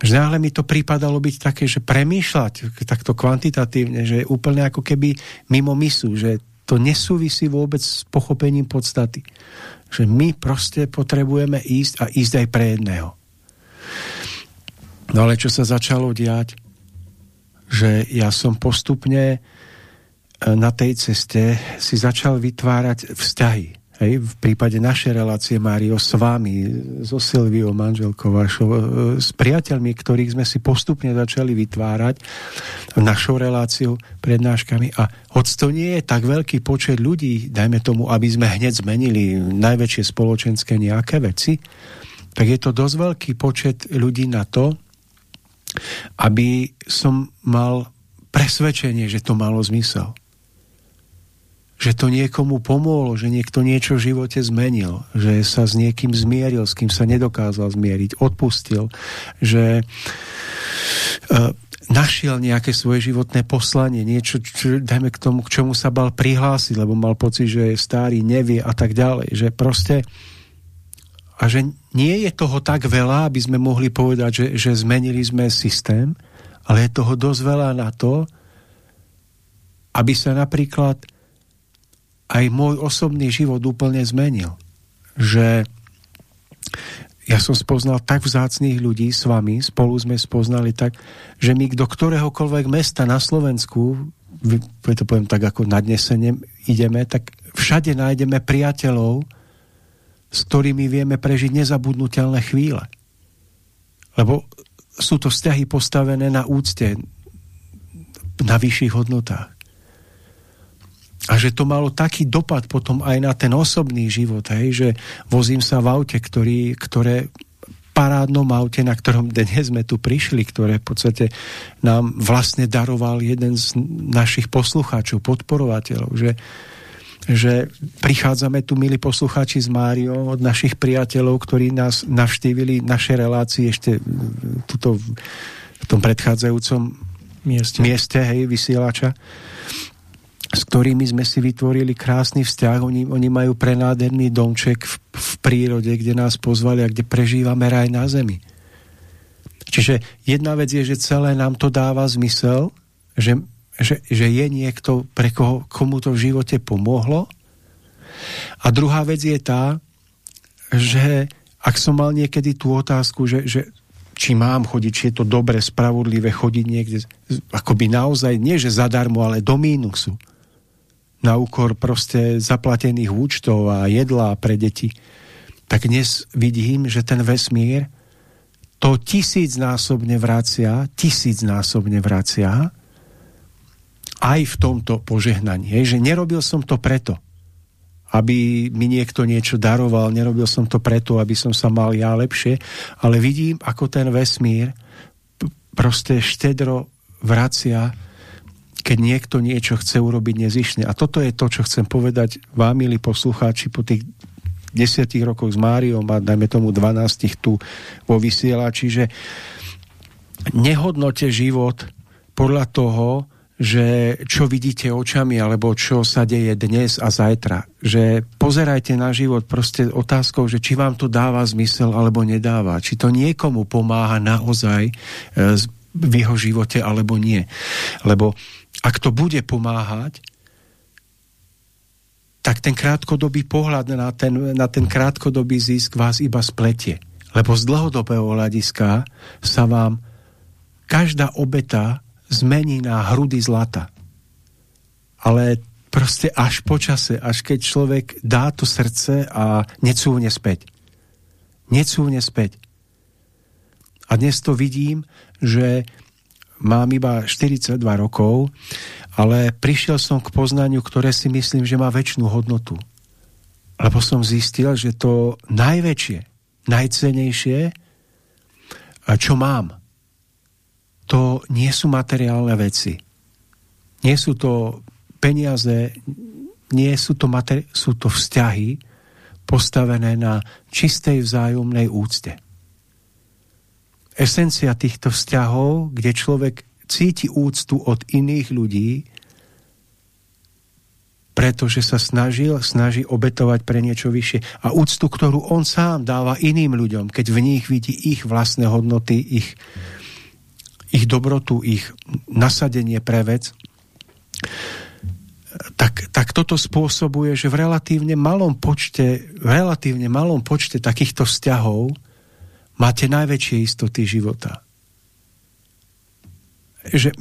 Že náhle mi to prípadalo byť také, že premýšľať takto kvantitatívne, že je úplne ako keby mimo misu, že to nesúvisí vôbec s pochopením podstaty. Že my proste potrebujeme ísť a ísť aj pre jedného. No ale čo sa začalo diať? Že ja som postupne e, na tej ceste si začal vytvárať vzťahy. Hej, v prípade našej relácie, Mário, s vami, so Silviou, manželkou vašou, e, s priateľmi, ktorých sme si postupne začali vytvárať našou reláciou, prednáškami. A hoď to nie je tak veľký počet ľudí, dajme tomu, aby sme hneď zmenili najväčšie spoločenské nejaké veci, tak je to dosť veľký počet ľudí na to, aby som mal presvedčenie, že to malo zmysel. Že to niekomu pomohlo, že niekto niečo v živote zmenil, že sa s niekým zmieril, s kým sa nedokázal zmieriť, odpustil, že uh, našiel nejaké svoje životné poslanie, niečo, čo, dajme k tomu, k čomu sa bal prihlásiť, lebo mal pocit, že je starý, nevie a tak ďalej. Že proste a že nie je toho tak veľa, aby sme mohli povedať, že, že zmenili sme systém, ale je toho dosť veľa na to, aby sa napríklad aj môj osobný život úplne zmenil. Že ja som spoznal tak vzácných ľudí s vami, spolu sme spoznali tak, že my do ktoréhokoľvek mesta na Slovensku, to poviem tak ako nadnesenie, ideme, tak všade nájdeme priateľov, s ktorými vieme prežiť nezabudnutelné chvíle. Lebo sú to vzťahy postavené na úcte, na vyšších hodnotách. A že to malo taký dopad potom aj na ten osobný život, hej, že vozím sa v aute, ktorý, ktoré parádnom aute, na ktorom dnes sme tu prišli, ktoré v podstate nám vlastne daroval jeden z našich poslucháčov, podporovateľov, že, že prichádzame tu, milí poslucháči z Máriou, od našich priateľov, ktorí nás navštívili naše relácie ešte tuto, v tom predchádzajúcom mieste, mieste hej, vysielača s ktorými sme si vytvorili krásny vzťah. Oni, oni majú prenádherný domček v, v prírode, kde nás pozvali a kde prežívame raj na zemi. Čiže jedna vec je, že celé nám to dáva zmysel, že, že, že je niekto, pre koho, komu to v živote pomohlo. A druhá vec je tá, že ak som mal niekedy tú otázku, že, že či mám chodiť, či je to dobre, spravodlivé chodiť niekde, akoby naozaj, nie že zadarmo, ale do mínusu na úkor proste zaplatených účtov a jedla pre deti, tak dnes vidím, že ten vesmír to tisícnásobne vracia, tisícnásobne vracia aj v tomto požehnaní. Hej, že nerobil som to preto, aby mi niekto niečo daroval, nerobil som to preto, aby som sa mal ja lepšie, ale vidím, ako ten vesmír proste štedro vracia keď niekto niečo chce urobiť nezišne. A toto je to, čo chcem povedať vám, milí poslucháči, po tých desiatich rokoch s Máriom a dajme tomu 12 tu vo vysielači, že nehodnote život podľa toho, že čo vidíte očami, alebo čo sa deje dnes a zajtra. Že pozerajte na život proste otázkou, že či vám to dáva zmysel, alebo nedáva. Či to niekomu pomáha naozaj e, v jeho živote, alebo nie. Lebo ak to bude pomáhať, tak ten krátkodobý pohľad na ten, na ten krátkodobý zisk vás iba spletie. Lebo z dlhodobého hľadiska sa vám každá obeta zmení na hrudy zlata. Ale proste až po čase, až keď človek dá to srdce a necúvne späť. Necúvne späť. A dnes to vidím, že mám iba 42 rokov, ale prišiel som k poznaniu, ktoré si myslím, že má väčšinu hodnotu. Lebo som zistil, že to najväčšie, najcenejšie, čo mám, to nie sú materiálne veci. Nie sú to peniaze, nie sú to, sú to vzťahy postavené na čistej vzájomnej úcte esencia týchto vzťahov, kde človek cíti úctu od iných ľudí, pretože sa snažil, snaží obetovať pre niečo vyššie. A úctu, ktorú on sám dáva iným ľuďom, keď v nich vidí ich vlastné hodnoty, ich, ich dobrotu, ich nasadenie pre vec, tak, tak toto spôsobuje, že v relatívne malom počte, v relatívne malom počte takýchto vzťahov máte najväčšie istoty života. Že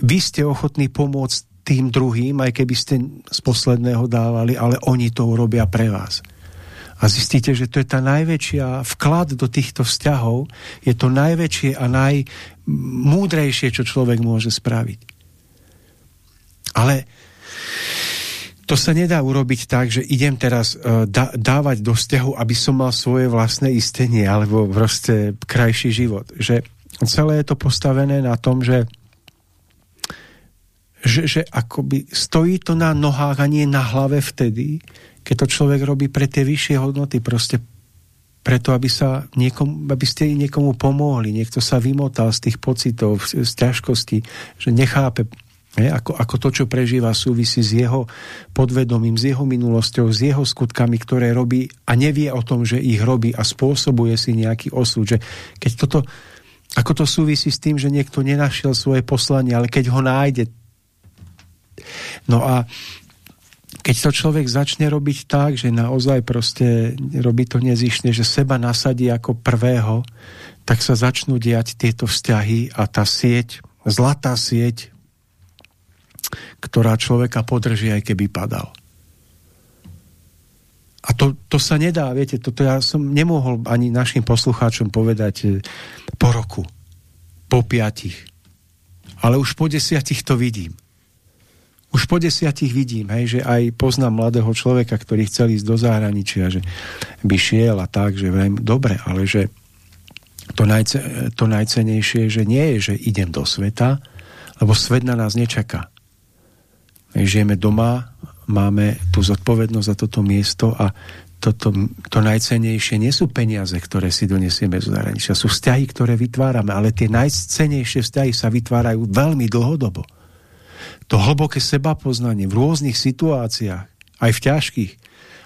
vy ste ochotní pomôcť tým druhým, aj keby ste z posledného dávali, ale oni to urobia pre vás. A zistíte, že to je tá najväčšia vklad do týchto vzťahov, je to najväčšie a najmúdrejšie, čo človek môže spraviť. Ale to sa nedá urobiť tak, že idem teraz da, dávať do vzťahu, aby som mal svoje vlastné istenie alebo proste krajší život. Že celé je to postavené na tom, že že, že akoby stojí to na nohách a nie na hlave vtedy, keď to človek robí pre tie vyššie hodnoty, proste preto, aby, sa niekomu, aby ste niekomu pomohli, niekto sa vymotal z tých pocitov, z ťažkosti, že nechápe je, ako, ako to, čo prežíva, súvisí s jeho podvedomím, s jeho minulosťou, s jeho skutkami, ktoré robí a nevie o tom, že ich robí a spôsobuje si nejaký osud. Že keď toto, ako to súvisí s tým, že niekto nenašiel svoje poslanie, ale keď ho nájde. No a keď to človek začne robiť tak, že naozaj proste robí to nezišne, že seba nasadí ako prvého, tak sa začnú diať tieto vzťahy a tá sieť, zlatá sieť ktorá človeka podrží, aj keby padal. A to, to sa nedá, viete, toto ja som nemohol ani našim poslucháčom povedať e, po roku, po piatich. Ale už po desiatich to vidím. Už po desiatich vidím, hej, že aj poznám mladého človeka, ktorý chcel ísť do zahraničia, že by šiel a tak, že vrajím, dobre, ale že to, najce, to najcenejšie, že nie je, že idem do sveta, lebo svet na nás nečaká. Žijeme doma, máme tú zodpovednosť za toto miesto a toto, to najcenejšie nie sú peniaze, ktoré si donesieme z zahraničia, sú vzťahy, ktoré vytvárame, ale tie najcenejšie vzťahy sa vytvárajú veľmi dlhodobo to hlboké seba poznanie v rôznych situáciách, aj v ťažkých,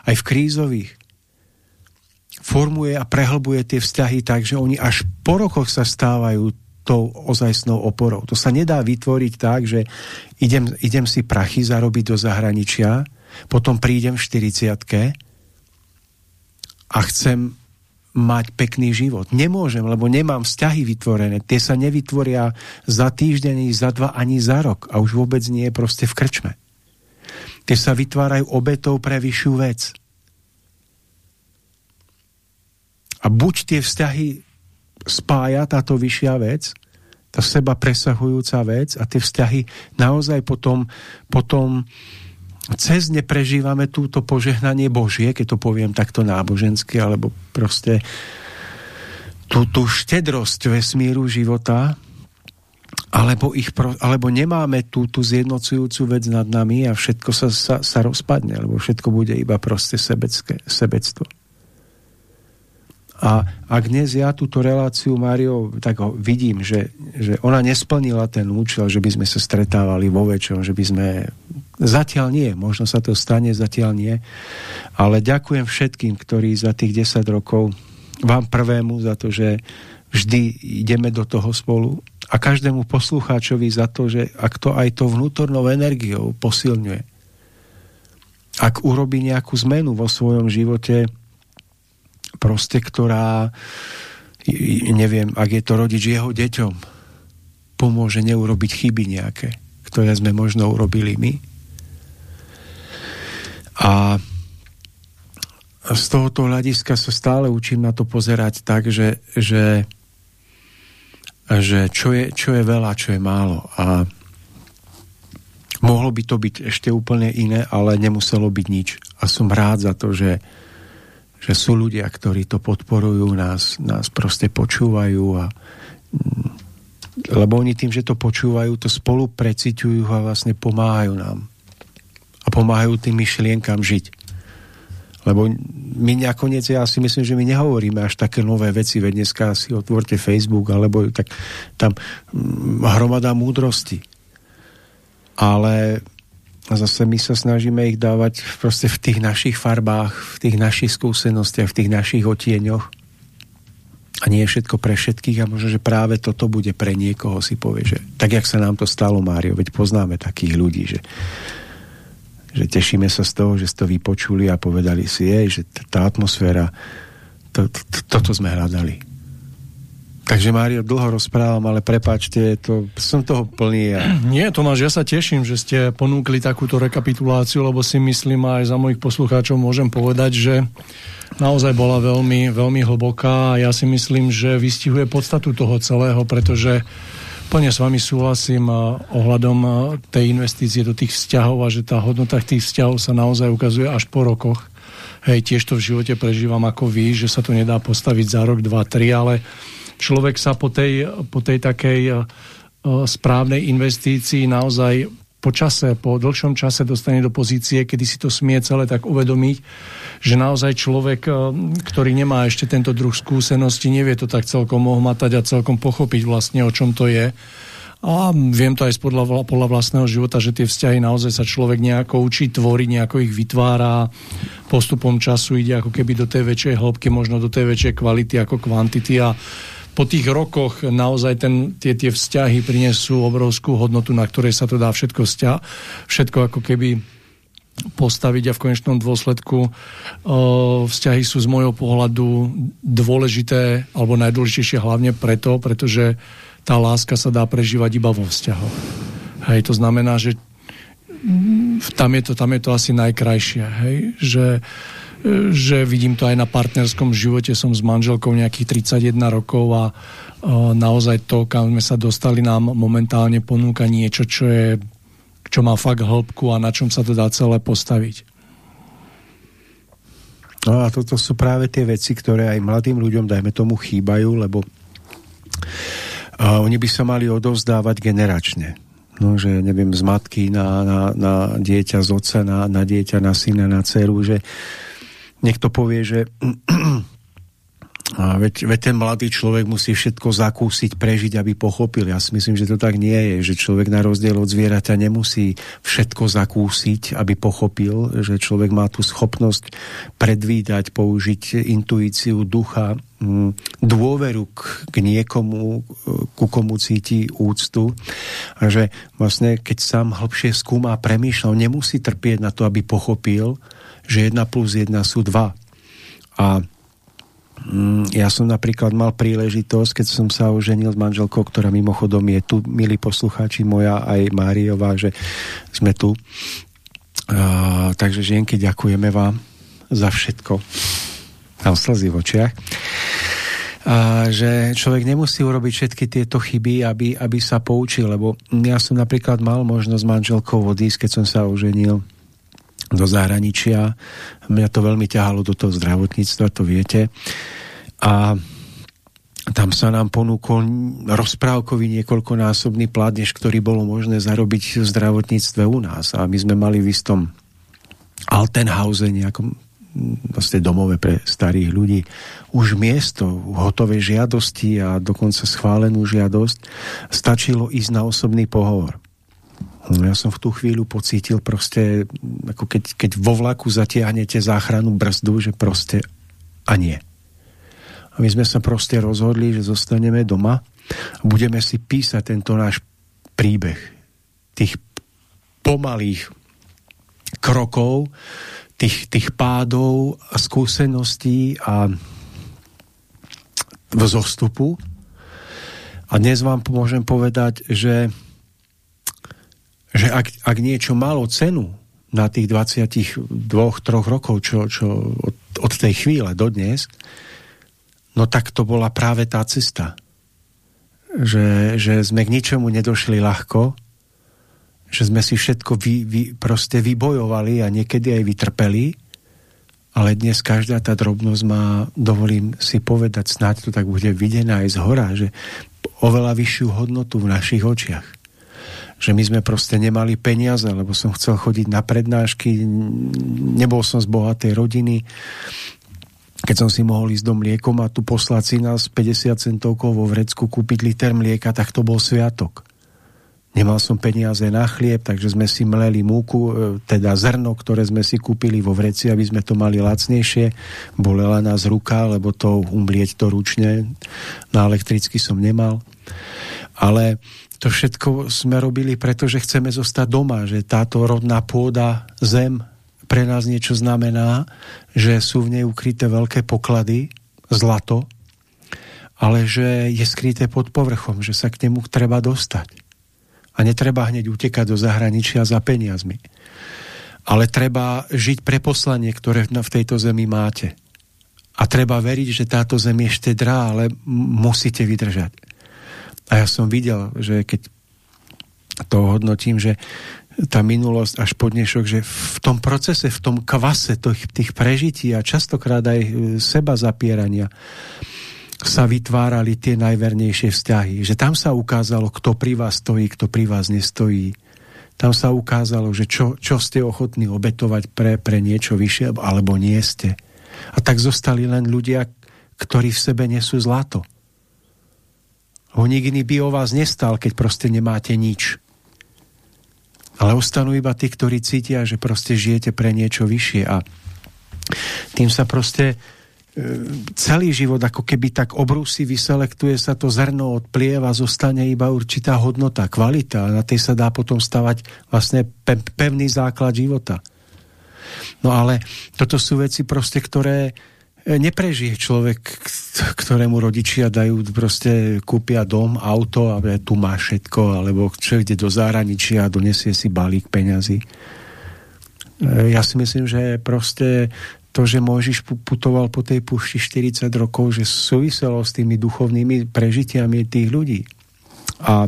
aj v krízových, formuje a prehlbuje tie vzťahy tak, že oni až po rokoch sa stávajú tou ozajstnou oporou. To sa nedá vytvoriť tak, že idem, idem si prachy zarobiť do zahraničia, potom prídem v 40 a chcem mať pekný život. Nemôžem, lebo nemám vzťahy vytvorené. Tie sa nevytvoria za týždeň, za dva, ani za rok. A už vôbec nie je proste v krčme. Tie sa vytvárajú obetou pre vyššiu vec. A buď tie vzťahy spája táto vyššia vec, tá seba presahujúca vec a tie vzťahy naozaj potom, potom cez ne prežívame túto požehnanie Božie, keď to poviem takto nábožensky, alebo proste tú, tú štedrosť vesmíru života, alebo, ich, alebo nemáme tú, tú zjednocujúcu vec nad nami a všetko sa, sa, sa rozpadne, lebo všetko bude iba proste sebecké, sebectvo. A ak dnes ja túto reláciu, Mário, tak vidím, že, že ona nesplnila ten účel, že by sme sa stretávali vo väčšom, že by sme... Zatiaľ nie, možno sa to stane, zatiaľ nie. Ale ďakujem všetkým, ktorí za tých 10 rokov, vám prvému za to, že vždy ideme do toho spolu a každému poslucháčovi za to, že ak to aj to vnútornou energiou posilňuje, ak urobí nejakú zmenu vo svojom živote, proste, ktorá neviem, ak je to rodič jeho deťom, pomôže neurobiť chyby nejaké, ktoré sme možno urobili my. A z tohoto hľadiska sa stále učím na to pozerať tak, že, že, že čo, je, čo je veľa, čo je málo. A mohlo by to byť ešte úplne iné, ale nemuselo byť nič. A som rád za to, že, že sú ľudia, ktorí to podporujú, nás, nás proste počúvajú a mm, lebo oni tým, že to počúvajú, to spolu preciťujú a vlastne pomáhajú nám. A pomáhajú tým myšlienkam žiť. Lebo my nakoniec, ja si myslím, že my nehovoríme až také nové veci, veď dneska si otvorte Facebook, alebo tak tam mm, hromada múdrosti. Ale a zase my sa snažíme ich dávať proste v tých našich farbách, v tých našich skúsenostiach, v tých našich otieňoch. A nie je všetko pre všetkých a možno, že práve toto bude pre niekoho si povie, že tak, jak sa nám to stalo, Mário, veď poznáme takých ľudí, že, že tešíme sa z toho, že ste to vypočuli a povedali si, jej, že tá atmosféra, to, to, toto sme hľadali Takže Mário, dlho rozprávam, ale prepáčte, to, som toho plný. A... Nie, Tomáš, ja sa teším, že ste ponúkli takúto rekapituláciu, lebo si myslím aj za mojich poslucháčov môžem povedať, že naozaj bola veľmi, veľmi hlboká a ja si myslím, že vystihuje podstatu toho celého, pretože plne s vami súhlasím ohľadom tej investície do tých vzťahov a že tá hodnota tých vzťahov sa naozaj ukazuje až po rokoch. Hej, tiež to v živote prežívam ako vy, že sa to nedá postaviť za rok, dva, tri, ale človek sa po tej, po tej takej uh, správnej investícii naozaj po čase, po dlhšom čase dostane do pozície, kedy si to smie celé tak uvedomiť, že naozaj človek, uh, ktorý nemá ešte tento druh skúsenosti, nevie to tak celkom ohmatať a celkom pochopiť vlastne, o čom to je. A viem to aj podľa, podľa vlastného života, že tie vzťahy naozaj sa človek nejako učí tvoriť, nejako ich vytvára. Postupom času ide ako keby do tej väčšej hĺbky, možno do tej väčšej kvality ako kvantity a po tých rokoch naozaj ten, tie, tie vzťahy prinesú obrovskú hodnotu, na ktorej sa to dá všetko vzťa, všetko ako keby postaviť a v konečnom dôsledku o, vzťahy sú z môjho pohľadu dôležité alebo najdôležitejšie hlavne preto, pretože tá láska sa dá prežívať iba vo vzťahoch. Hej, to znamená, že tam je to, tam je to asi najkrajšie, hej, že že vidím to aj na partnerskom živote. Som s manželkou nejakých 31 rokov a naozaj to, kam sme sa dostali, nám momentálne ponúka niečo, čo je čo má fakt hĺbku a na čom sa to dá celé postaviť. No a toto sú práve tie veci, ktoré aj mladým ľuďom, dajme tomu, chýbajú, lebo uh, oni by sa mali odovzdávať generačne. No, že neviem, z matky na, na, na dieťa, z otca na, na dieťa, na syna, na dceru, že niekto povie, že veď, veď ten mladý človek musí všetko zakúsiť, prežiť, aby pochopil. Ja si myslím, že to tak nie je, že človek na rozdiel od zvieraťa nemusí všetko zakúsiť, aby pochopil, že človek má tú schopnosť predvídať, použiť intuíciu ducha, mm, dôveru k, k niekomu, ku komu cíti úctu a že vlastne keď sám hlbšie skúma a premýšľa, nemusí trpieť na to, aby pochopil, že 1 plus 1 sú 2. A Mm, ja som napríklad mal príležitosť, keď som sa oženil s manželkou, ktorá mimochodom je tu, milí poslucháči, moja aj Máriová, že sme tu. Uh, takže žienky, ďakujeme vám za všetko. Mám slzy v očiach. A že človek nemusí urobiť všetky tieto chyby, aby, aby sa poučil, lebo ja som napríklad mal možnosť manželkou odísť, keď som sa oženil do zahraničia. Mňa to veľmi ťahalo do toho zdravotníctva, to viete. A tam sa nám ponúkol rozprávkový niekoľkonásobný pládež, ktorý bolo možné zarobiť v zdravotníctve u nás. A my sme mali v istom Altenhause, nejakom vlastne domove pre starých ľudí, už miesto, hotové žiadosti a dokonca schválenú žiadosť, stačilo ísť na osobný pohovor. Ja som v tú chvíľu pocítil proste, ako keď, keď vo vlaku zatiahnete záchranu brzdu, že proste a nie. A my sme sa proste rozhodli, že zostaneme doma a budeme si písať tento náš príbeh tých pomalých krokov, tých, tých pádov a skúseností a v zostupu. A dnes vám môžem povedať, že že ak, ak niečo malo cenu na tých 22-3 rokov, čo, čo od, od tej chvíle do dnes, no tak to bola práve tá cesta. Že, že sme k ničomu nedošli ľahko, že sme si všetko vy, vy, proste vybojovali a niekedy aj vytrpeli, ale dnes každá tá drobnosť má, dovolím si povedať, snáď to tak bude videná aj z hora, že oveľa vyššiu hodnotu v našich očiach že my sme proste nemali peniaze, lebo som chcel chodiť na prednášky, nebol som z bohatej rodiny, keď som si mohol ísť do mliekom a tu poslať si nás 50 centovkov vo vrecku kúpiť liter mlieka, tak to bol sviatok. Nemal som peniaze na chlieb, takže sme si mleli múku, e, teda zrno, ktoré sme si kúpili vo vreci, aby sme to mali lacnejšie. Bolela nás ruka, lebo to umlieť to ručne. Na elektricky som nemal. Ale to všetko sme robili, pretože chceme zostať doma, že táto rodná pôda, zem pre nás niečo znamená, že sú v nej ukryté veľké poklady, zlato, ale že je skryté pod povrchom, že sa k nemu treba dostať. A netreba hneď utekať do zahraničia za peniazmi. Ale treba žiť pre poslanie, ktoré v tejto zemi máte. A treba veriť, že táto zem je štedrá, ale musíte vydržať. A ja som videl, že keď to hodnotím, že tá minulosť až po dnešok, že v tom procese, v tom kvase tých, tých prežití a častokrát aj e, seba zapierania sa vytvárali tie najvernejšie vzťahy. Že tam sa ukázalo, kto pri vás stojí, kto pri vás nestojí. Tam sa ukázalo, že čo, čo ste ochotní obetovať pre, pre niečo vyššie, alebo nie ste. A tak zostali len ľudia, ktorí v sebe nesú zlato ho nikdy by o vás nestal, keď proste nemáte nič. Ale ostanú iba tí, ktorí cítia, že proste žijete pre niečo vyššie a tým sa proste e, celý život ako keby tak obrúsi, vyselektuje sa to zrno od plieva, zostane iba určitá hodnota, kvalita a na tej sa dá potom stavať vlastne pevný základ života. No ale toto sú veci proste, ktoré neprežije človek, ktorému rodičia dajú proste, kúpia dom, auto a tu má všetko, alebo čo ide do zahraničia a donesie si balík peňazí. E, ja si myslím, že proste to, že Mojžiš putoval po tej pušti 40 rokov, že súviselo s tými duchovnými prežitiami tých ľudí. A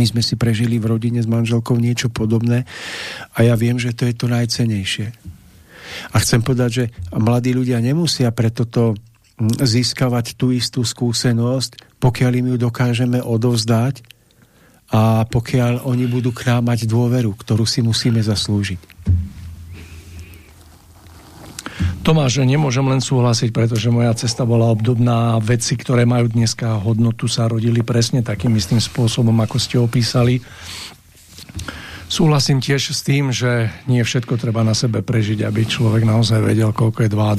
My sme si prežili v rodine s manželkou niečo podobné a ja viem, že to je to najcenejšie. A chcem povedať, že mladí ľudia nemusia preto to získavať tú istú skúsenosť, pokiaľ im ju dokážeme odovzdať a pokiaľ oni budú k nám mať dôveru, ktorú si musíme zaslúžiť. Tomáš, nemôžem len súhlasiť, pretože moja cesta bola obdobná a veci, ktoré majú dneska hodnotu, sa rodili presne takým istým spôsobom, ako ste opísali. Súhlasím tiež s tým, že nie všetko treba na sebe prežiť, aby človek naozaj vedel, koľko je 2 a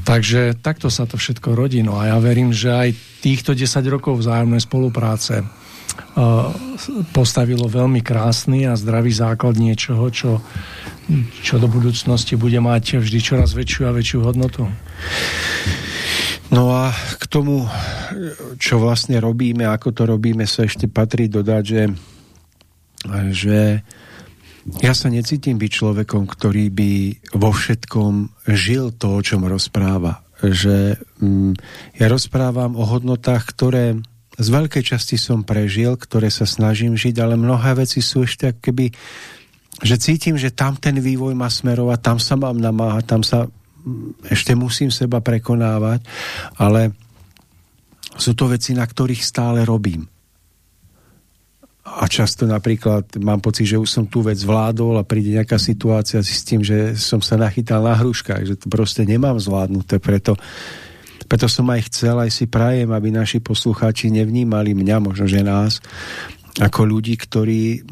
2. Takže takto sa to všetko rodí. No a ja verím, že aj týchto 10 rokov vzájomnej spolupráce postavilo veľmi krásny a zdravý základ niečoho, čo, čo do budúcnosti bude mať vždy čoraz väčšiu a väčšiu hodnotu. No a k tomu, čo vlastne robíme, ako to robíme, sa ešte patrí dodať, že, že ja sa necítim byť človekom, ktorý by vo všetkom žil to, o čom rozpráva. Že mm, ja rozprávam o hodnotách, ktoré z veľkej časti som prežil, ktoré sa snažím žiť, ale mnohé veci sú ešte keby, že cítim, že tam ten vývoj má smerovať, tam sa mám namáhať, tam sa mm, ešte musím seba prekonávať, ale sú to veci, na ktorých stále robím. A často napríklad mám pocit, že už som tú vec zvládol a príde nejaká situácia, zistím, že som sa nachytal na hruškách, že to proste nemám zvládnuté, preto preto som aj chcel, aj si prajem, aby naši poslucháči nevnímali mňa, možno že nás, ako ľudí, ktorí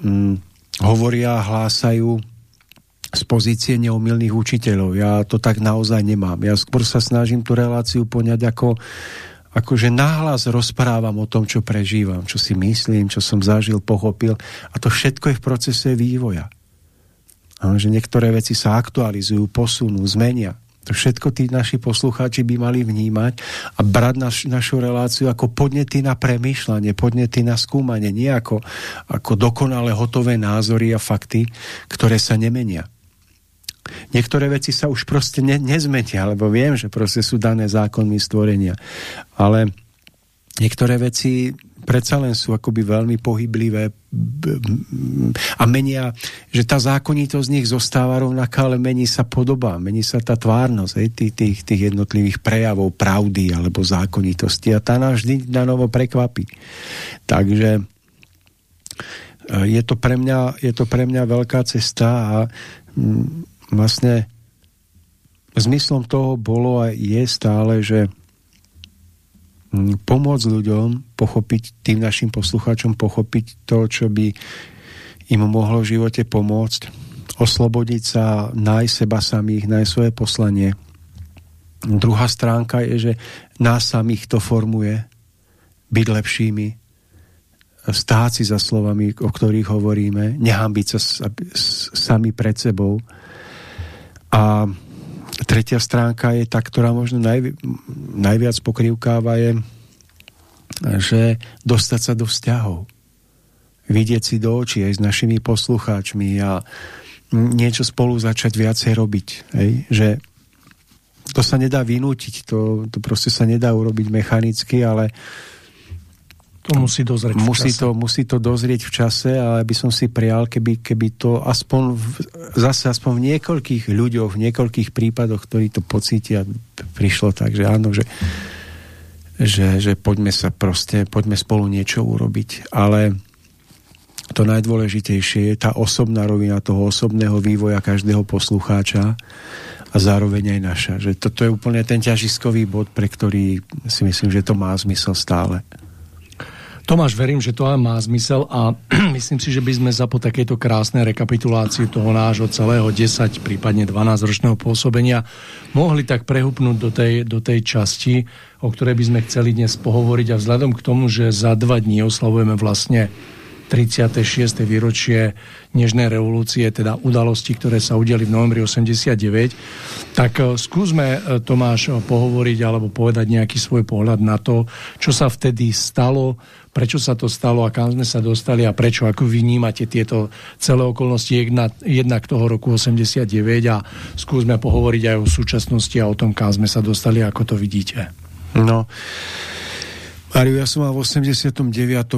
hm, hovoria hlásajú z pozície neumilných učiteľov. Ja to tak naozaj nemám. Ja skôr sa snažím tú reláciu poňať ako akože náhlas rozprávam o tom, čo prežívam, čo si myslím, čo som zažil, pochopil a to všetko je v procese vývoja. A že niektoré veci sa aktualizujú, posunú, zmenia. To všetko tí naši poslucháči by mali vnímať a brať naš, našu reláciu ako podnety na premýšľanie, podnety na skúmanie, nie ako, ako dokonale hotové názory a fakty, ktoré sa nemenia. Niektoré veci sa už proste ne, nezmenia, lebo viem, že proste sú dané zákonmi stvorenia. Ale niektoré veci predsa len sú akoby veľmi pohyblivé a menia, že tá zákonitosť z nich zostáva rovnaká, ale mení sa podoba, mení sa tá tvárnosť hej, tých, tých, jednotlivých prejavov pravdy alebo zákonitosti a tá nás vždy na novo prekvapí. Takže e, je to pre mňa, je to pre mňa veľká cesta a vlastne zmyslom toho bolo a je stále, že Mm, pomôcť ľuďom pochopiť, tým našim poslucháčom pochopiť to, čo by im mohlo v živote pomôcť, oslobodiť sa, nájsť seba samých, nájsť svoje poslanie. Druhá stránka je, že nás samých to formuje, byť lepšími, stáť si za slovami, o ktorých hovoríme, nehambiť sa sami pred sebou. A tretia stránka je tá, ktorá možno najvi najviac pokrývkáva je, že dostať sa do vzťahov. Vidieť si do očí aj s našimi poslucháčmi a niečo spolu začať viacej robiť. Hej? Že to sa nedá vynútiť, to, to proste sa nedá urobiť mechanicky, ale to musí dozrieť v musí čase. To, musí to dozrieť v čase, ale by som si prial, keby, keby to aspoň v, zase aspoň v niekoľkých ľuďoch, v niekoľkých prípadoch, ktorí to pocítia, prišlo tak, že áno, že, že, že poďme sa proste, poďme spolu niečo urobiť. Ale to najdôležitejšie je tá osobná rovina toho osobného vývoja každého poslucháča a zároveň aj naša. Že toto je úplne ten ťažiskový bod, pre ktorý si myslím, že to má zmysel stále. Tomáš, verím, že to aj má zmysel a myslím si, že by sme za po takejto krásnej rekapitulácii toho nášho celého 10, prípadne 12 ročného pôsobenia mohli tak prehupnúť do tej, do tej časti, o ktorej by sme chceli dnes pohovoriť a vzhľadom k tomu, že za dva dní oslavujeme vlastne 36. výročie Nežnej revolúcie, teda udalosti, ktoré sa udeli v novembri 89. Tak e, skúsme, e, Tomáš, pohovoriť alebo povedať nejaký svoj pohľad na to, čo sa vtedy stalo, prečo sa to stalo a kam sme sa dostali a prečo, ako vnímate tieto celé okolnosti jednak toho roku 89 a skúsme pohovoriť aj o súčasnosti a o tom, kam sme sa dostali, ako to vidíte. No, Mariu, ja som mal v 89.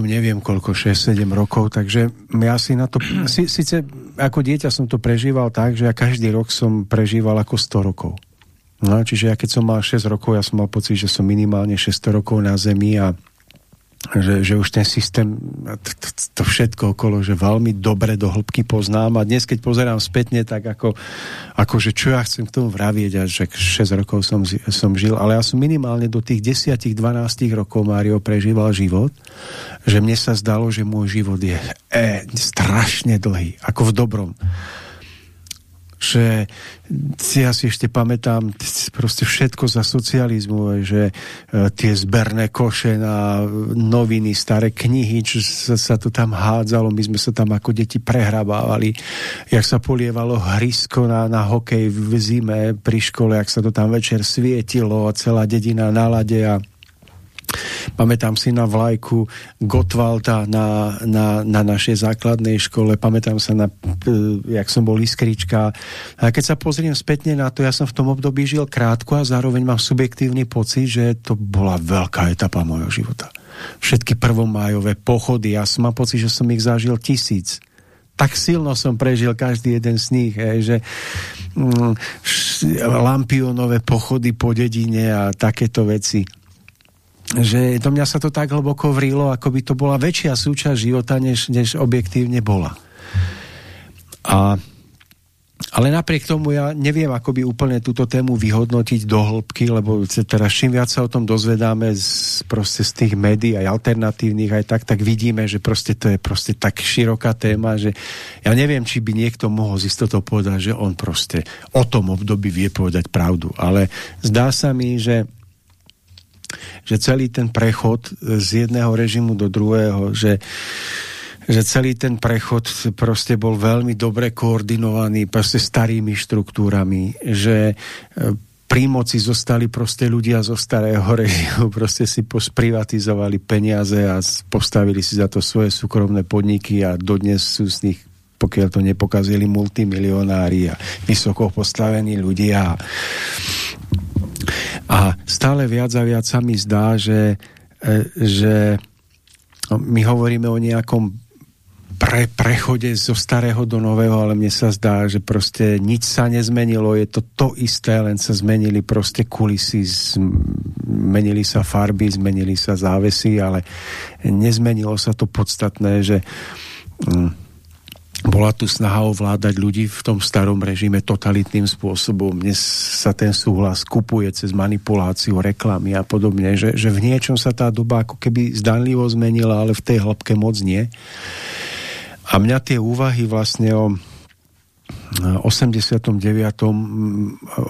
neviem koľko, 6-7 rokov, takže ja si na to... Si, síce ako dieťa som to prežíval tak, že ja každý rok som prežíval ako 100 rokov. No, čiže ja keď som mal 6 rokov, ja som mal pocit, že som minimálne 600 rokov na Zemi a že, že už ten systém, to, to, všetko okolo, že veľmi dobre do hĺbky poznám. A dnes, keď pozerám spätne, tak ako, ako že čo ja chcem k tomu vravieť a že 6 rokov som, som žil, ale ja som minimálne do tých 10-12 rokov Mário prežíval život, že mne sa zdalo, že môj život je e, strašne dlhý, ako v dobrom že si ja si ešte pamätám proste všetko za socializmu, že e, tie zberné koše na noviny, staré knihy, čo sa, sa to tam hádzalo, my sme sa tam ako deti prehrabávali, jak sa polievalo hrysko na, na hokej v zime pri škole, jak sa to tam večer svietilo a celá dedina na lade a Pamätám si na vlajku Gotwalda na, na, na našej základnej škole, pamätám sa na, e, jak som bol iskrička. A keď sa pozriem spätne na to, ja som v tom období žil krátko a zároveň mám subjektívny pocit, že to bola veľká etapa mojho života. Všetky prvomájové pochody, ja som mám pocit, že som ich zažil tisíc tak silno som prežil každý jeden z nich, hej, že mm, lampionové pochody po dedine a takéto veci že do mňa sa to tak hlboko vrilo, ako by to bola väčšia súčasť života, než, než objektívne bola. A, ale napriek tomu ja neviem, ako by úplne túto tému vyhodnotiť do hĺbky, lebo teraz čím viac sa o tom dozvedáme z, proste z tých médií aj alternatívnych aj tak, tak vidíme, že proste to je proste tak široká téma, že ja neviem, či by niekto mohol z istotou povedať, že on proste o tom období vie povedať pravdu. Ale zdá sa mi, že že celý ten prechod z jedného režimu do druhého, že že celý ten prechod proste bol veľmi dobre koordinovaný proste starými štruktúrami, že e, pri moci zostali proste ľudia zo starého režimu, proste si posprivatizovali peniaze a postavili si za to svoje súkromné podniky a dodnes sú z nich pokiaľ to nepokazili multimilionári a vysoko postavení ľudia. A stále viac a viac sa mi zdá, že, e, že my hovoríme o nejakom pre, prechode zo starého do nového, ale mne sa zdá, že proste nič sa nezmenilo, je to to isté, len sa zmenili proste kulisy, zmenili sa farby, zmenili sa závesy, ale nezmenilo sa to podstatné, že mm, bola tu snaha ovládať ľudí v tom starom režime totalitným spôsobom. Dnes sa ten súhlas kupuje cez manipuláciu, reklamy a podobne, že, že v niečom sa tá doba ako keby zdanlivo zmenila, ale v tej hĺbke moc nie. A mňa tie úvahy vlastne o 89.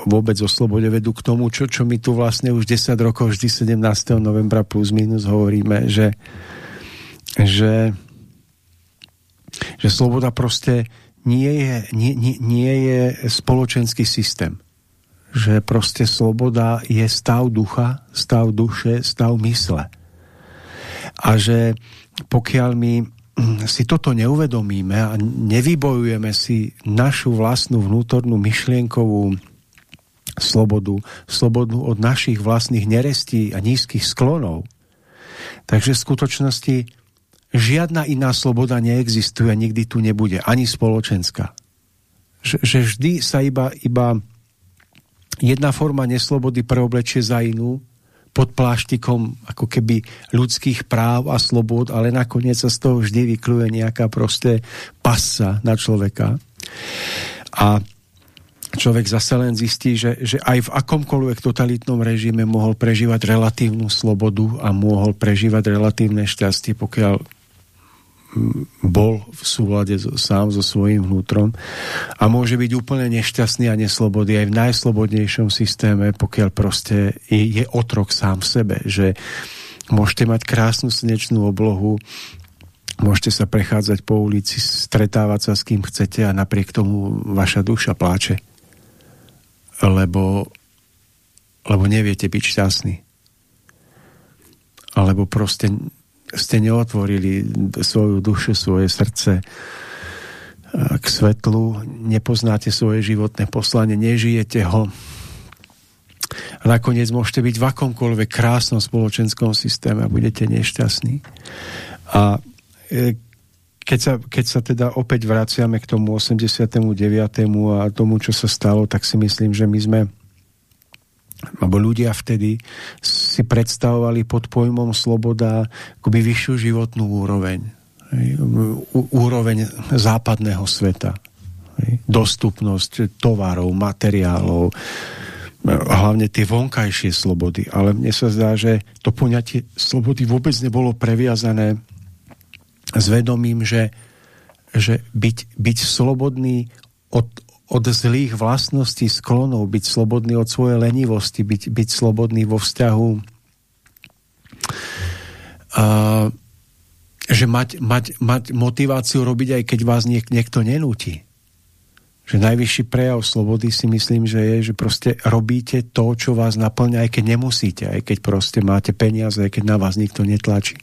vôbec o slobode vedú k tomu, čo, čo my tu vlastne už 10 rokov, vždy 17. novembra plus minus hovoríme, že, že že sloboda proste nie je, nie, nie, nie je spoločenský systém. Že proste sloboda je stav ducha, stav duše, stav mysle. A že pokiaľ my si toto neuvedomíme a nevybojujeme si našu vlastnú vnútornú myšlienkovú slobodu, slobodu od našich vlastných nerestí a nízkych sklonov, takže v skutočnosti žiadna iná sloboda neexistuje nikdy tu nebude, ani spoločenská. Že, že vždy sa iba, iba jedna forma neslobody preoblečie za inú, pod pláštikom ako keby ľudských práv a slobod, ale nakoniec sa z toho vždy vykluje nejaká prosté pasa na človeka. A človek zase len zistí, že, že aj v akomkoľvek totalitnom režime mohol prežívať relatívnu slobodu a mohol prežívať relatívne šťastie, pokiaľ bol v súlade sám so svojím vnútrom a môže byť úplne nešťastný a neslobodný aj v najslobodnejšom systéme, pokiaľ proste je, je otrok sám v sebe, že môžete mať krásnu slnečnú oblohu, môžete sa prechádzať po ulici, stretávať sa s kým chcete a napriek tomu vaša duša pláče. Lebo, lebo neviete byť šťastný. Alebo proste ste neotvorili svoju dušu, svoje srdce k svetlu, nepoznáte svoje životné poslanie, nežijete ho A nakoniec môžete byť v akomkoľvek krásnom spoločenskom systéme a budete nešťastní. A e, keď sa, keď sa teda opäť vraciame k tomu 89. a tomu, čo sa stalo, tak si myslím, že my sme alebo ľudia vtedy si predstavovali pod pojmom sloboda akoby vyššiu životnú úroveň. Úroveň západného sveta. Dostupnosť tovarov, materiálov, hlavne tie vonkajšie slobody. Ale mne sa zdá, že to poňatie slobody vôbec nebolo previazané s vedomím, že, že byť, byť slobodný od, od zlých vlastností, sklonov, byť slobodný od svojej lenivosti, byť, byť slobodný vo vzťahu uh, že mať, mať, mať motiváciu robiť aj keď vás niek- niekto nenúti že najvyšší prejav slobody si myslím, že je, že proste robíte to, čo vás naplňa, aj keď nemusíte, aj keď proste máte peniaze, aj keď na vás nikto netlačí.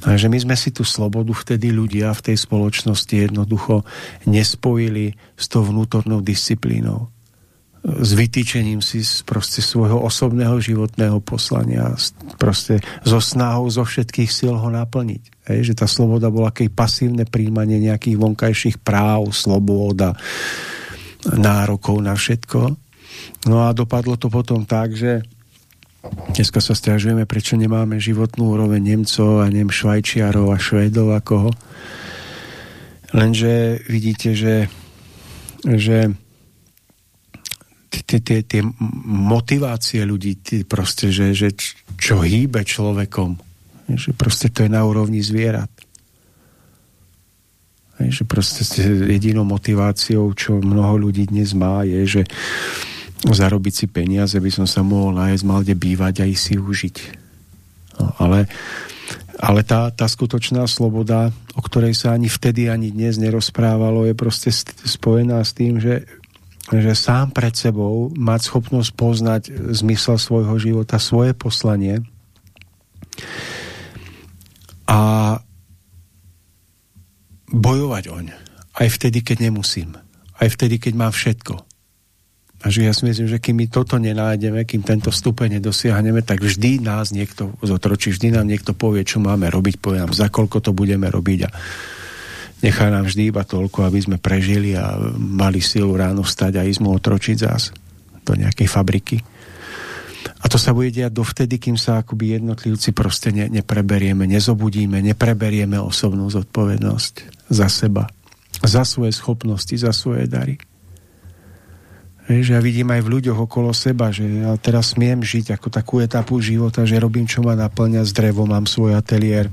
Takže my sme si tú slobodu vtedy ľudia v tej spoločnosti jednoducho nespojili s tou vnútornou disciplínou s vytýčením si proste svojho osobného životného poslania, proste so snahou zo všetkých síl ho naplniť. Hej, že tá sloboda bola akej pasívne príjmanie nejakých vonkajších práv, sloboda, nárokov na všetko. No a dopadlo to potom tak, že dneska sa stiažujeme, prečo nemáme životnú úroveň Nemcov a Nem Švajčiarov a Švédov ako ho. Lenže vidíte, že, že tie motivácie ľudí, proste, že, že čo hýbe človekom, že proste to je na úrovni zvierat. Hej, že proste jedinou motiváciou, čo mnoho ľudí dnes má, je, že zarobiť si peniaze, by som sa mohol nájsť, mal kde bývať a si užiť. No, ale ale tá, tá skutočná sloboda, o ktorej sa ani vtedy, ani dnes nerozprávalo, je proste spojená s tým, že, že sám pred sebou mať schopnosť poznať zmysel svojho života, svoje poslanie a bojovať oň. Aj vtedy, keď nemusím. Aj vtedy, keď mám všetko. A že ja si myslím, že kým my toto nenájdeme, kým tento stupeň nedosiahneme, tak vždy nás niekto zotročí, vždy nám niekto povie, čo máme robiť, povie nám, za koľko to budeme robiť a nechá nám vždy iba toľko, aby sme prežili a mali silu ráno vstať a ísť mu otročiť zás do nejakej fabriky. A to sa bude diať dovtedy, kým sa akoby jednotlivci proste ne, nepreberieme, nezobudíme, nepreberieme osobnú zodpovednosť za seba, za svoje schopnosti, za svoje dary. Že ja vidím aj v ľuďoch okolo seba, že ja teraz smiem žiť ako takú etapu života, že robím, čo ma naplňa z drevo, mám svoj ateliér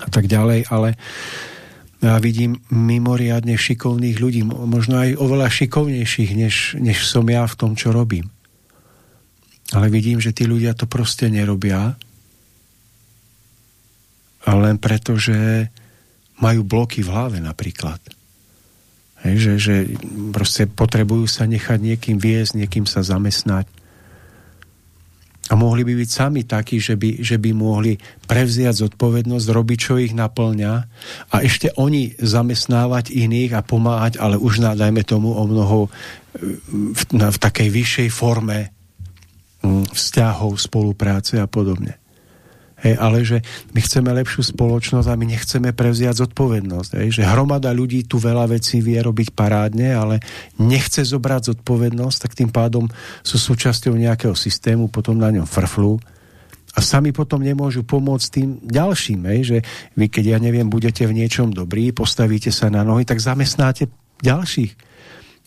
a tak ďalej, ale ja vidím mimoriadne šikovných ľudí, možno aj oveľa šikovnejších, než, než som ja v tom, čo robím. Ale vidím, že tí ľudia to proste nerobia, len preto, že majú bloky v hlave napríklad. Hej, že, že proste potrebujú sa nechať niekým viesť, niekým sa zamestnať. A mohli by byť sami takí, že by, že by mohli prevziať zodpovednosť, robiť, čo ich naplňa a ešte oni zamestnávať iných a pomáhať, ale už na, dajme tomu, o mnoho v, na, v takej vyššej forme vzťahov, spolupráce a podobne. Hej, ale že my chceme lepšiu spoločnosť a my nechceme prevziať zodpovednosť. Hej, že hromada ľudí tu veľa vecí vie robiť parádne, ale nechce zobrať zodpovednosť, tak tým pádom sú súčasťou nejakého systému, potom na ňom frflú a sami potom nemôžu pomôcť tým ďalším, hej, že vy keď, ja neviem, budete v niečom dobrí, postavíte sa na nohy, tak zamestnáte ďalších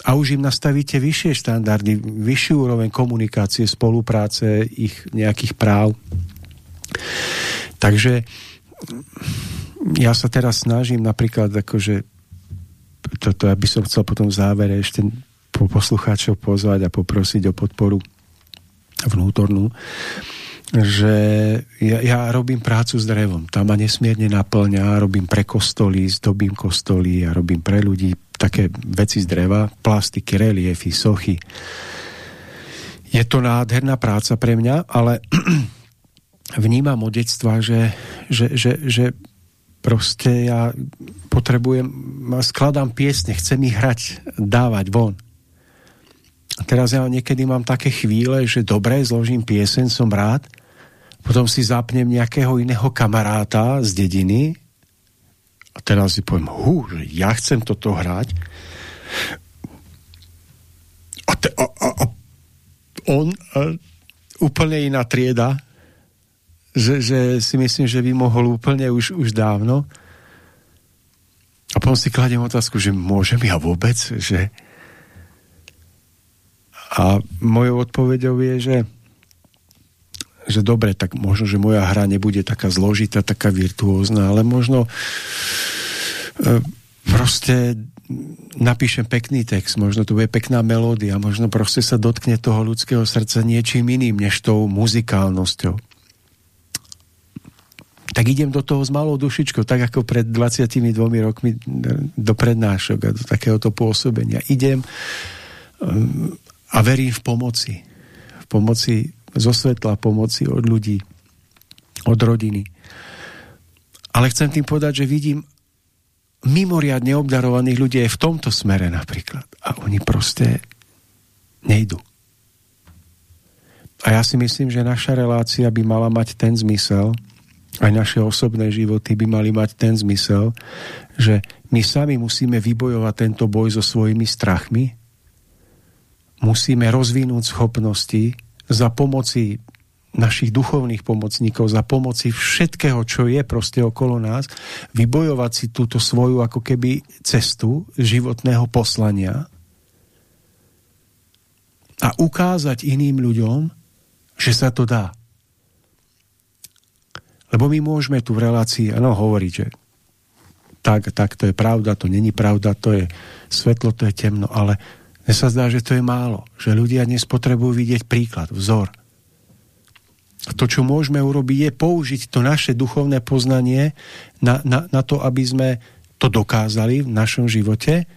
a už im nastavíte vyššie štandardy, vyššiu úroveň komunikácie, spolupráce, ich nejakých práv. Takže ja sa teraz snažím napríklad akože toto, aby som chcel potom v závere ešte po poslucháčov pozvať a poprosiť o podporu vnútornú, že ja, ja robím prácu s drevom. Tam ma nesmierne naplňa, robím pre kostoly, zdobím kostoly a robím pre ľudí také veci z dreva, plastiky, reliefy, sochy. Je to nádherná práca pre mňa, ale vnímam od detstva, že, že, že, že proste ja potrebujem, skladám piesne, chcem ich hrať, dávať von. A teraz ja niekedy mám také chvíle, že dobre, zložím piesen, som rád, potom si zapnem nejakého iného kamaráta z dediny a teraz si poviem, hú, že ja chcem toto hrať. A, te, a, a, a on a, úplne iná trieda, že, že si myslím, že by mohol úplne už, už dávno. A potom si kladiem otázku, že môžem ja vôbec, že a mojou odpovedou je, že že dobre, tak možno, že moja hra nebude taká zložitá, taká virtuózna, ale možno e, proste napíšem pekný text, možno to bude pekná melódia, možno proste sa dotkne toho ľudského srdca niečím iným, než tou muzikálnosťou. Tak idem do toho s malou dušičkou, tak ako pred 22 rokmi do prednášok a do takéhoto pôsobenia. Idem um, a verím v pomoci. V pomoci zo svetla, pomoci od ľudí, od rodiny. Ale chcem tým povedať, že vidím mimoriadne obdarovaných ľudí aj v tomto smere napríklad. A oni proste nejdu. A ja si myslím, že naša relácia by mala mať ten zmysel, aj naše osobné životy by mali mať ten zmysel, že my sami musíme vybojovať tento boj so svojimi strachmi, musíme rozvinúť schopnosti za pomoci našich duchovných pomocníkov, za pomoci všetkého, čo je proste okolo nás, vybojovať si túto svoju ako keby cestu životného poslania a ukázať iným ľuďom, že sa to dá. Lebo my môžeme tu v relácii, ano, hovoriť, že tak, tak, to je pravda, to není pravda, to je svetlo, to je temno, ale mne sa zdá, že to je málo. Že ľudia dnes potrebujú vidieť príklad, vzor. A to, čo môžeme urobiť, je použiť to naše duchovné poznanie na, na, na to, aby sme to dokázali v našom živote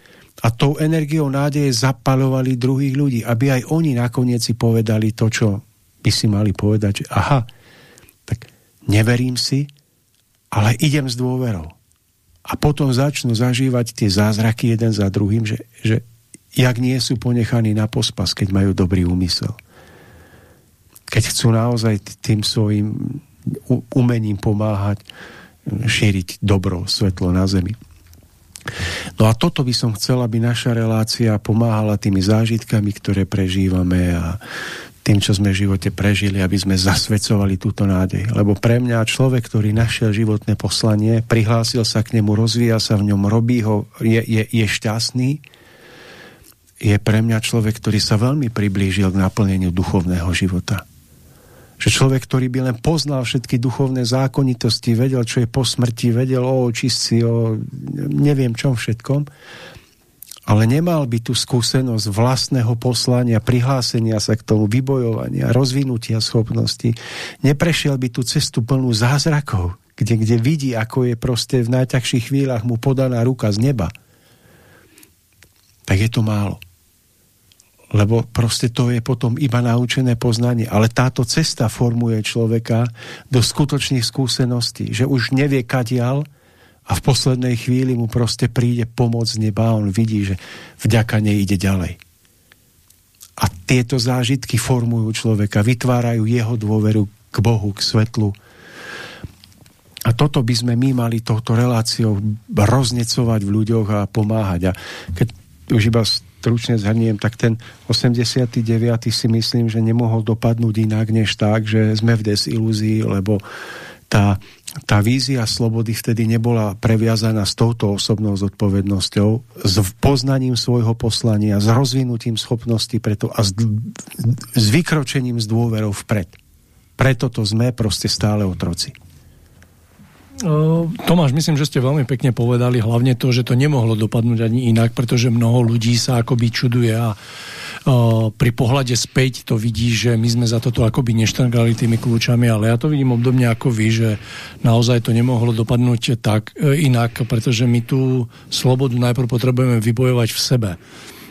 a tou energiou nádeje zapalovali druhých ľudí, aby aj oni nakoniec si povedali to, čo by si mali povedať, že aha, tak neverím si, ale idem s dôverou. A potom začnú zažívať tie zázraky jeden za druhým, že, že jak nie sú ponechaní na pospas, keď majú dobrý úmysel. Keď chcú naozaj tým svojim umením pomáhať šíriť dobro, svetlo na zemi. No a toto by som chcel, aby naša relácia pomáhala tými zážitkami, ktoré prežívame a tým, čo sme v živote prežili, aby sme zasvedcovali túto nádej. Lebo pre mňa človek, ktorý našiel životné poslanie, prihlásil sa k nemu, rozvíja sa v ňom, robí ho, je, je, je šťastný, je pre mňa človek, ktorý sa veľmi priblížil k naplneniu duchovného života. Že človek, ktorý by len poznal všetky duchovné zákonitosti, vedel, čo je po smrti, vedel o očistci, o neviem čom všetkom, ale nemal by tú skúsenosť vlastného poslania, prihlásenia sa k tomu, vybojovania, rozvinutia schopnosti, neprešiel by tú cestu plnú zázrakov, kde, kde vidí, ako je proste v najťažších chvíľach mu podaná ruka z neba, tak je to málo lebo proste to je potom iba naučené poznanie. Ale táto cesta formuje človeka do skutočných skúseností, že už nevie kadial a v poslednej chvíli mu proste príde pomoc z neba a on vidí, že vďaka nej ide ďalej. A tieto zážitky formujú človeka, vytvárajú jeho dôveru k Bohu, k svetlu. A toto by sme my mali touto reláciou roznecovať v ľuďoch a pomáhať. A keď už iba stručne zhrniem, tak ten 89. si myslím, že nemohol dopadnúť inak než tak, že sme v desilúzii, lebo tá, tá vízia slobody vtedy nebola previazaná s touto osobnou zodpovednosťou, s poznaním svojho poslania, s rozvinutím schopností preto a s, s vykročením z dôverou vpred. Preto to sme proste stále otroci. Tomáš, myslím, že ste veľmi pekne povedali hlavne to, že to nemohlo dopadnúť ani inak, pretože mnoho ľudí sa akoby čuduje a pri pohľade späť to vidí, že my sme za toto akoby neštrngali tými kľúčami, ale ja to vidím obdobne ako vy, že naozaj to nemohlo dopadnúť tak e, inak, pretože my tú slobodu najprv potrebujeme vybojovať v sebe.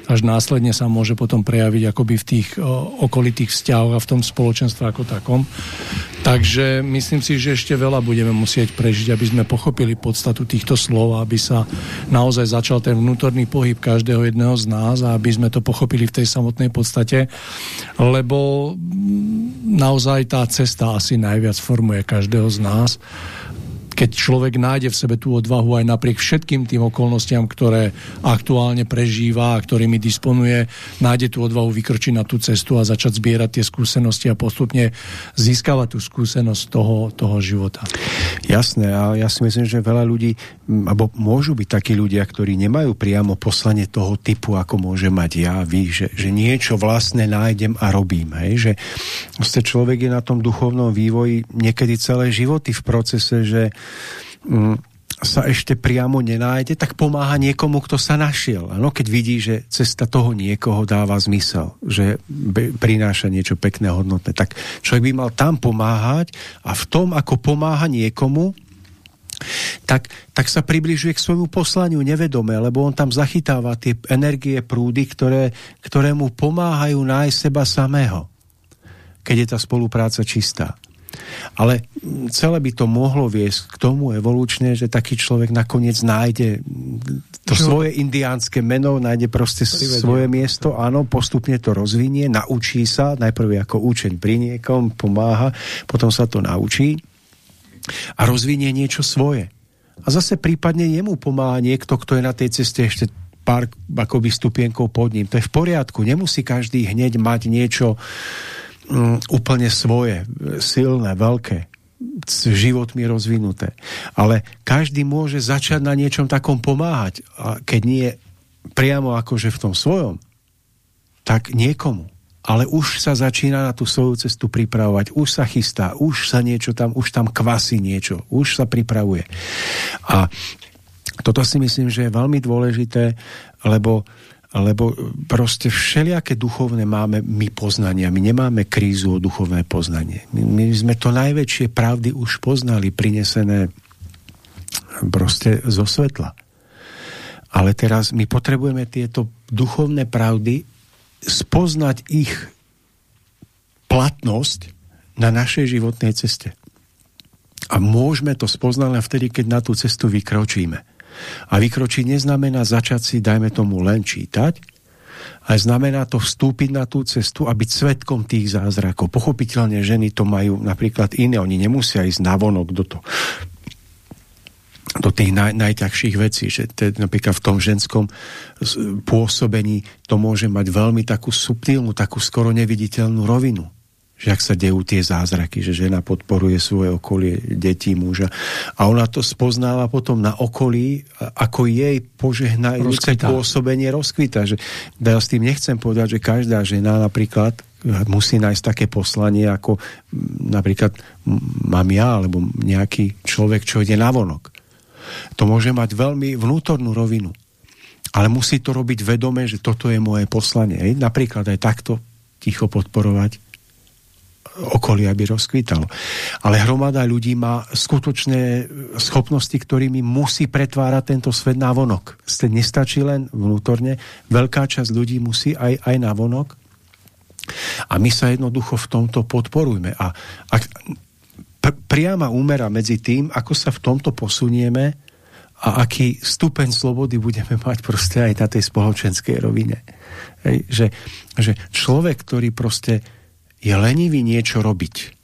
Až následne sa môže potom prejaviť akoby v tých okolitých vzťahoch a v tom spoločenstve ako takom. Takže myslím si, že ešte veľa budeme musieť prežiť, aby sme pochopili podstatu týchto slov, aby sa naozaj začal ten vnútorný pohyb každého jedného z nás a aby sme to pochopili v tej samotnej podstate, lebo naozaj tá cesta asi najviac formuje každého z nás keď človek nájde v sebe tú odvahu aj napriek všetkým tým okolnostiam, ktoré aktuálne prežíva a ktorými disponuje, nájde tú odvahu vykročiť na tú cestu a začať zbierať tie skúsenosti a postupne získavať tú skúsenosť toho, toho života. Jasné, a ja si myslím, že veľa ľudí, alebo môžu byť takí ľudia, ktorí nemajú priamo poslanie toho typu, ako môže mať ja, vy, že, že niečo vlastne nájdem a robím. Hej? Že vlastne človek je na tom duchovnom vývoji niekedy celé životy v procese, že Mm, sa ešte priamo nenájde, tak pomáha niekomu, kto sa našiel. Ano, keď vidí, že cesta toho niekoho dáva zmysel, že prináša niečo pekné, hodnotné, tak človek by mal tam pomáhať a v tom, ako pomáha niekomu, tak, tak sa približuje k svojmu poslaniu nevedome, lebo on tam zachytáva tie energie, prúdy, ktoré, ktoré mu pomáhajú nájsť seba samého, keď je tá spolupráca čistá. Ale celé by to mohlo viesť k tomu evolučne, že taký človek nakoniec nájde to Čo? svoje indiánske meno, nájde proste Privedia. svoje miesto, áno, postupne to rozvinie, naučí sa, najprv ako učeň pri niekom, pomáha, potom sa to naučí a rozvinie niečo svoje. A zase prípadne jemu pomáha niekto, kto je na tej ceste ešte pár akoby stupienkov pod ním. To je v poriadku. Nemusí každý hneď mať niečo um, úplne svoje, silné, veľké, životmi rozvinuté. Ale každý môže začať na niečom takom pomáhať. A keď nie priamo akože v tom svojom, tak niekomu. Ale už sa začína na tú svoju cestu pripravovať, už sa chystá, už sa niečo tam, už tam kvasí niečo, už sa pripravuje. A toto si myslím, že je veľmi dôležité, lebo lebo proste všelijaké duchovné máme my poznania. My nemáme krízu o duchovné poznanie. My, my sme to najväčšie pravdy už poznali, prinesené proste zo svetla. Ale teraz my potrebujeme tieto duchovné pravdy spoznať ich platnosť na našej životnej ceste. A môžeme to spoznať len vtedy, keď na tú cestu vykročíme. A vykročiť neznamená začať si, dajme tomu, len čítať, ale znamená to vstúpiť na tú cestu a byť svetkom tých zázrakov. Pochopiteľne ženy to majú napríklad iné, oni nemusia ísť na vonok do toho do tých naj, najťažších vecí, že te, napríklad v tom ženskom pôsobení to môže mať veľmi takú subtilnú, takú skoro neviditeľnú rovinu že ak sa dejú tie zázraky, že žena podporuje svoje okolie, deti, muža. A ona to spoznáva potom na okolí, ako jej požehnajúce pôsobenie rozkvita. Že, ja s tým nechcem povedať, že každá žena napríklad musí nájsť také poslanie, ako napríklad mám ja, alebo nejaký človek, čo ide na vonok. To môže mať veľmi vnútornú rovinu. Ale musí to robiť vedome, že toto je moje poslanie. Napríklad aj takto ticho podporovať okolie, aby rozkvítalo. Ale hromada ľudí má skutočné schopnosti, ktorými musí pretvárať tento svet na vonok. Ste nestačí len vnútorne, veľká časť ľudí musí aj, aj na vonok. A my sa jednoducho v tomto podporujme. A ak pr- priama úmera medzi tým, ako sa v tomto posunieme a aký stupeň slobody budeme mať proste aj na tej spoločenskej rovine. Hej, že, že človek, ktorý proste je lenivý niečo robiť.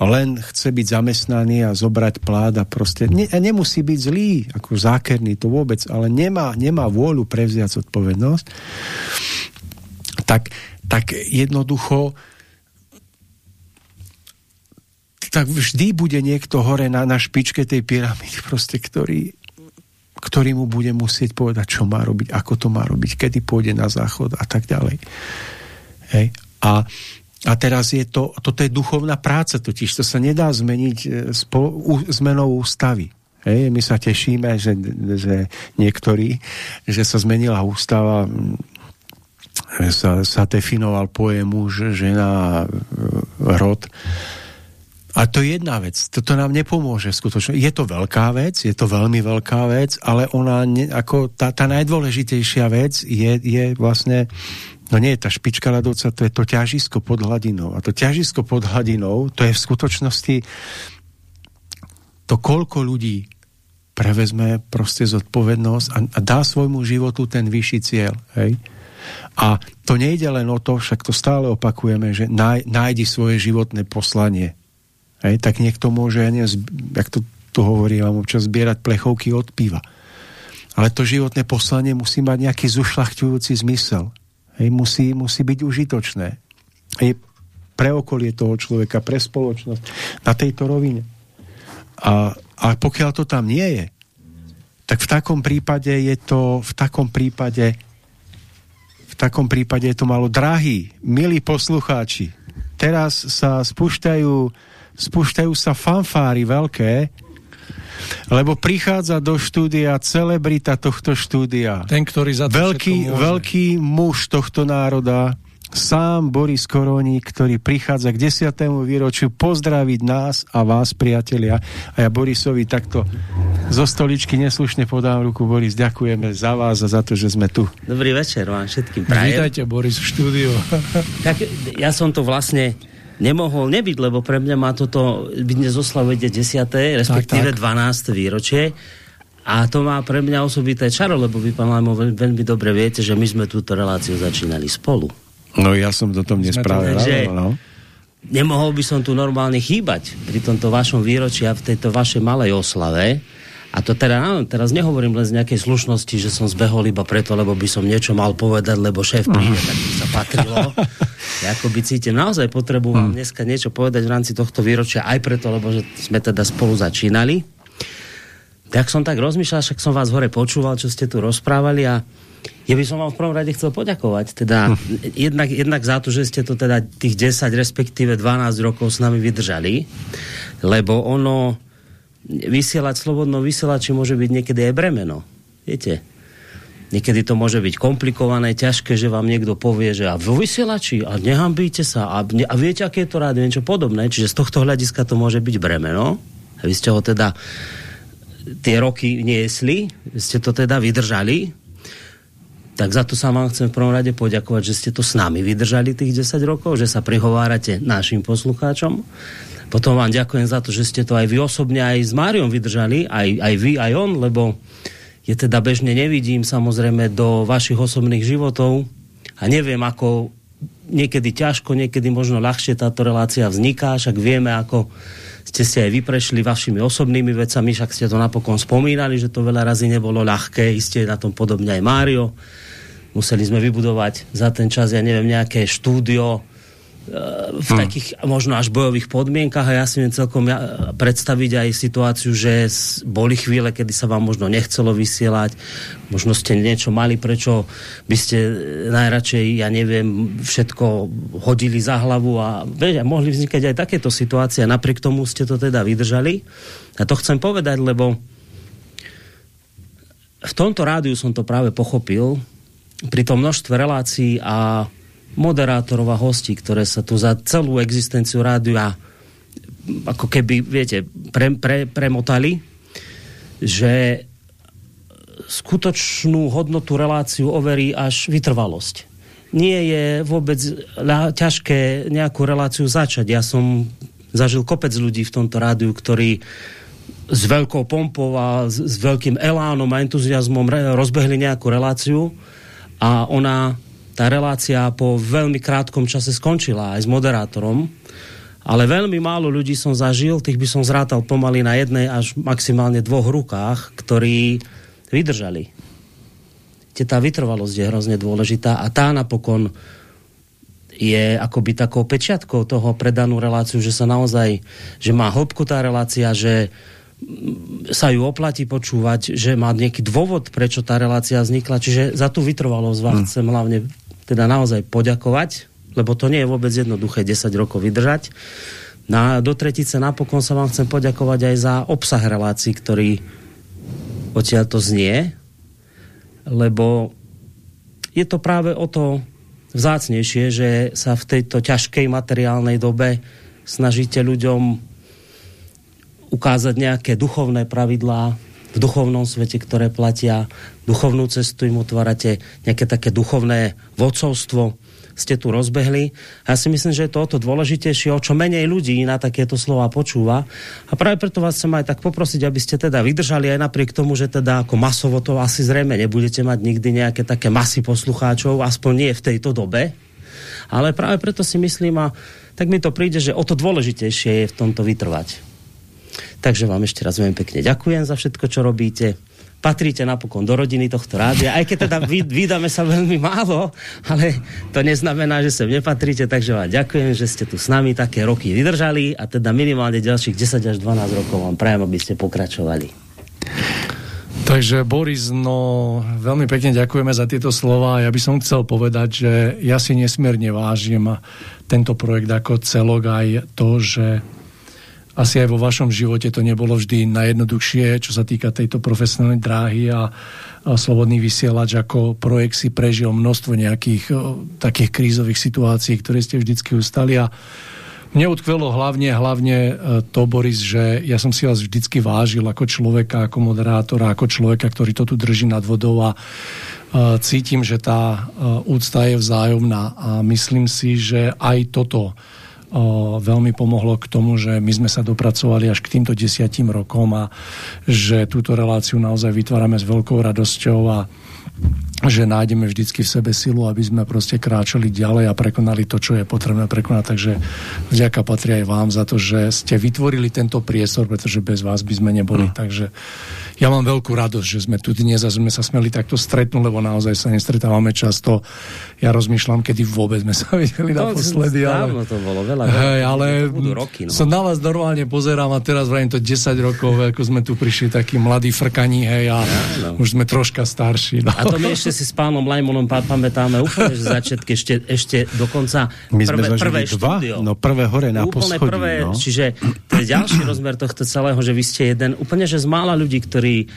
Len chce byť zamestnaný a zobrať plád a proste ne, nemusí byť zlý, ako zákerný, to vôbec, ale nemá, nemá vôľu prevziať zodpovednosť, tak, tak jednoducho tak vždy bude niekto hore na, na špičke tej pyramidy, proste, ktorý, ktorý mu bude musieť povedať, čo má robiť, ako to má robiť, kedy pôjde na záchod a tak ďalej. Hej. A a teraz je to, toto je duchovná práca, totiž to sa nedá zmeniť e, spo, u, zmenou ústavy. Hej, my sa tešíme, že, že niektorí, že sa zmenila ústava, sa, sa definoval pojem muž, žena, rod. A to je jedna vec. Toto nám nepomôže skutočne. Je to veľká vec, je to veľmi veľká vec, ale ona, ne, ako tá, tá najdôležitejšia vec je, je vlastne, no nie je tá špička ľadovca, to je to ťažisko pod hladinou. A to ťažisko pod hladinou, to je v skutočnosti to, koľko ľudí prevezme proste zodpovednosť a, a dá svojmu životu ten vyšší cieľ. Hej? A to nejde len o to, však to stále opakujeme, že náj, nájdi svoje životné poslanie. Hej, tak niekto môže, ja neviem, jak to tu hovorím, občas zbierať plechovky od piva. Ale to životné poslanie musí mať nejaký zušľachtujúci zmysel. Hej, musí, musí byť užitočné. Hej, pre okolie toho človeka, pre spoločnosť, na tejto rovine. A, a pokiaľ to tam nie je, tak v takom prípade je to, v takom prípade v takom prípade je to malo drahý, milí poslucháči. Teraz sa spúšťajú spúšťajú sa fanfáry veľké, lebo prichádza do štúdia celebrita tohto štúdia. Ten, ktorý za to veľký, veľký muž tohto národa, sám Boris Koroník, ktorý prichádza k desiatému výročiu pozdraviť nás a vás, priatelia. A ja Borisovi takto zo stoličky neslušne podám ruku. Boris, ďakujeme za vás a za to, že sme tu. Dobrý večer vám všetkým prajem. Vítajte, Boris, v štúdiu. tak ja som to vlastne nemohol nebyť, lebo pre mňa má toto, dnes oslavujete 10. respektíve tak, tak. 12. výročie a to má pre mňa osobité čaro, lebo vy, pán Lajmo, veľmi, dobre viete, že my sme túto reláciu začínali spolu. No ja som do tom dnes práve no. Nemohol by som tu normálne chýbať pri tomto vašom výročí a v tejto vašej malej oslave, a to teda, áno, teraz nehovorím len z nejakej slušnosti, že som zbehol iba preto, lebo by som niečo mal povedať, lebo šéf príde, tak by sa patrilo. Ja ako by cítim naozaj potrebu vám mm. dneska niečo povedať v rámci tohto výročia, aj preto, lebo že sme teda spolu začínali. Tak som tak rozmýšľal, však som vás hore počúval, čo ste tu rozprávali a ja by som vám v prvom rade chcel poďakovať. Teda hm. jednak, jednak za to, že ste to teda tých 10, respektíve 12 rokov s nami vydržali, lebo ono vysielať slobodno vysielači môže byť niekedy aj bremeno. Viete? Niekedy to môže byť komplikované, ťažké, že vám niekto povie, že a vo vysielači, a nehambíte sa, a, a viete, aké je to rádio, niečo podobné. Čiže z tohto hľadiska to môže byť bremeno. A vy ste ho teda tie roky niesli, ste to teda vydržali, tak za to sa vám chcem v prvom rade poďakovať, že ste to s nami vydržali tých 10 rokov, že sa prihovárate našim poslucháčom. Potom vám ďakujem za to, že ste to aj vy osobne aj s Máriom vydržali, aj, aj vy, aj on, lebo je teda bežne nevidím samozrejme do vašich osobných životov a neviem, ako niekedy ťažko, niekedy možno ľahšie táto relácia vzniká, však vieme, ako ste si aj vyprešli vašimi osobnými vecami, však ste to napokon spomínali, že to veľa razy nebolo ľahké, iste na tom podobne aj Mário. Museli sme vybudovať za ten čas, ja neviem, nejaké štúdio, v takých možno až bojových podmienkach a ja si viem celkom predstaviť aj situáciu, že boli chvíle, kedy sa vám možno nechcelo vysielať, možno ste niečo mali, prečo by ste najradšej, ja neviem, všetko hodili za hlavu a veď, mohli vznikať aj takéto situácie a napriek tomu ste to teda vydržali. A to chcem povedať, lebo v tomto rádiu som to práve pochopil, pri tom množstve relácií a moderátorov a hostí, ktoré sa tu za celú existenciu rádia ako keby, viete, pre, pre, premotali, že skutočnú hodnotu reláciu overí až vytrvalosť. Nie je vôbec ťažké nejakú reláciu začať. Ja som zažil kopec ľudí v tomto rádiu, ktorí s veľkou pompou a s, s veľkým elánom a entuziasmom rozbehli nejakú reláciu a ona tá relácia po veľmi krátkom čase skončila aj s moderátorom, ale veľmi málo ľudí som zažil, tých by som zrátal pomaly na jednej až maximálne dvoch rukách, ktorí vydržali. Tá vytrvalosť je hrozne dôležitá a tá napokon je akoby takou pečiatkou toho predanú reláciu, že sa naozaj, že má hĺbku tá relácia, že sa ju oplatí počúvať, že má nejaký dôvod, prečo tá relácia vznikla. Čiže za tú vytrvalosť vám hmm. chcem hlavne teda naozaj poďakovať, lebo to nie je vôbec jednoduché 10 rokov vydržať. Na, do tretice napokon sa vám chcem poďakovať aj za obsah relácií, ktorý odtiaľ to znie, lebo je to práve o to vzácnejšie, že sa v tejto ťažkej materiálnej dobe snažíte ľuďom ukázať nejaké duchovné pravidlá v duchovnom svete, ktoré platia, duchovnú cestu im otvárate, nejaké také duchovné vodcovstvo ste tu rozbehli. A ja si myslím, že je to o to dôležitejšie, o čo menej ľudí na takéto slova počúva. A práve preto vás chcem aj tak poprosiť, aby ste teda vydržali aj napriek tomu, že teda ako masovo to asi zrejme nebudete mať nikdy nejaké také masy poslucháčov, aspoň nie v tejto dobe. Ale práve preto si myslím, a tak mi to príde, že o to dôležitejšie je v tomto vytrvať. Takže vám ešte raz veľmi pekne ďakujem za všetko, čo robíte. Patríte napokon do rodiny tohto rádia, aj keď teda vydáme sa veľmi málo, ale to neznamená, že sem nepatríte, takže vám ďakujem, že ste tu s nami také roky vydržali a teda minimálne ďalších 10 až 12 rokov vám prajem, aby ste pokračovali. Takže Boris, no veľmi pekne ďakujeme za tieto slova. Ja by som chcel povedať, že ja si nesmierne vážim tento projekt ako celok aj to, že asi aj vo vašom živote to nebolo vždy najjednoduchšie, čo sa týka tejto profesionálnej dráhy a, a slobodný vysielač ako projekt si prežil množstvo nejakých o, takých krízových situácií, ktoré ste vždycky ustali. A mne utkvelo hlavne, hlavne e, to, Boris, že ja som si vás vždycky vážil ako človeka, ako moderátora, ako človeka, ktorý to tu drží nad vodou a e, cítim, že tá e, úcta je vzájomná. A myslím si, že aj toto veľmi pomohlo k tomu, že my sme sa dopracovali až k týmto desiatim rokom a že túto reláciu naozaj vytvárame s veľkou radosťou a že nájdeme vždycky v sebe silu, aby sme proste kráčali ďalej a prekonali to, čo je potrebné prekonať. Takže vďaka patrí aj vám za to, že ste vytvorili tento priestor, pretože bez vás by sme neboli. Mm. Takže ja mám veľkú radosť, že sme tu dnes a sme sa smeli takto stretnúť, lebo naozaj sa nestretávame často. Ja rozmýšľam, kedy vôbec sme sa videli no, naposledy. Ale... to bolo veľa. Hej, ale roky, no. som na vás normálne pozerám a teraz vrajím to 10 rokov, ako sme tu prišli takí mladí frkaní, hej, a ja, no. už sme troška starší. No. A to my ešte si s pánom Lajmonom pamätáme úplne, že začiatky ešte, ešte dokonca my prvé, sme prvé dva, štúdio. No prvé hore na úplne poschodí. Prvé, no. Čiže to je ďalší rozmer tohto celého, že vy ste jeden úplne, že z mála ľudí, ktorí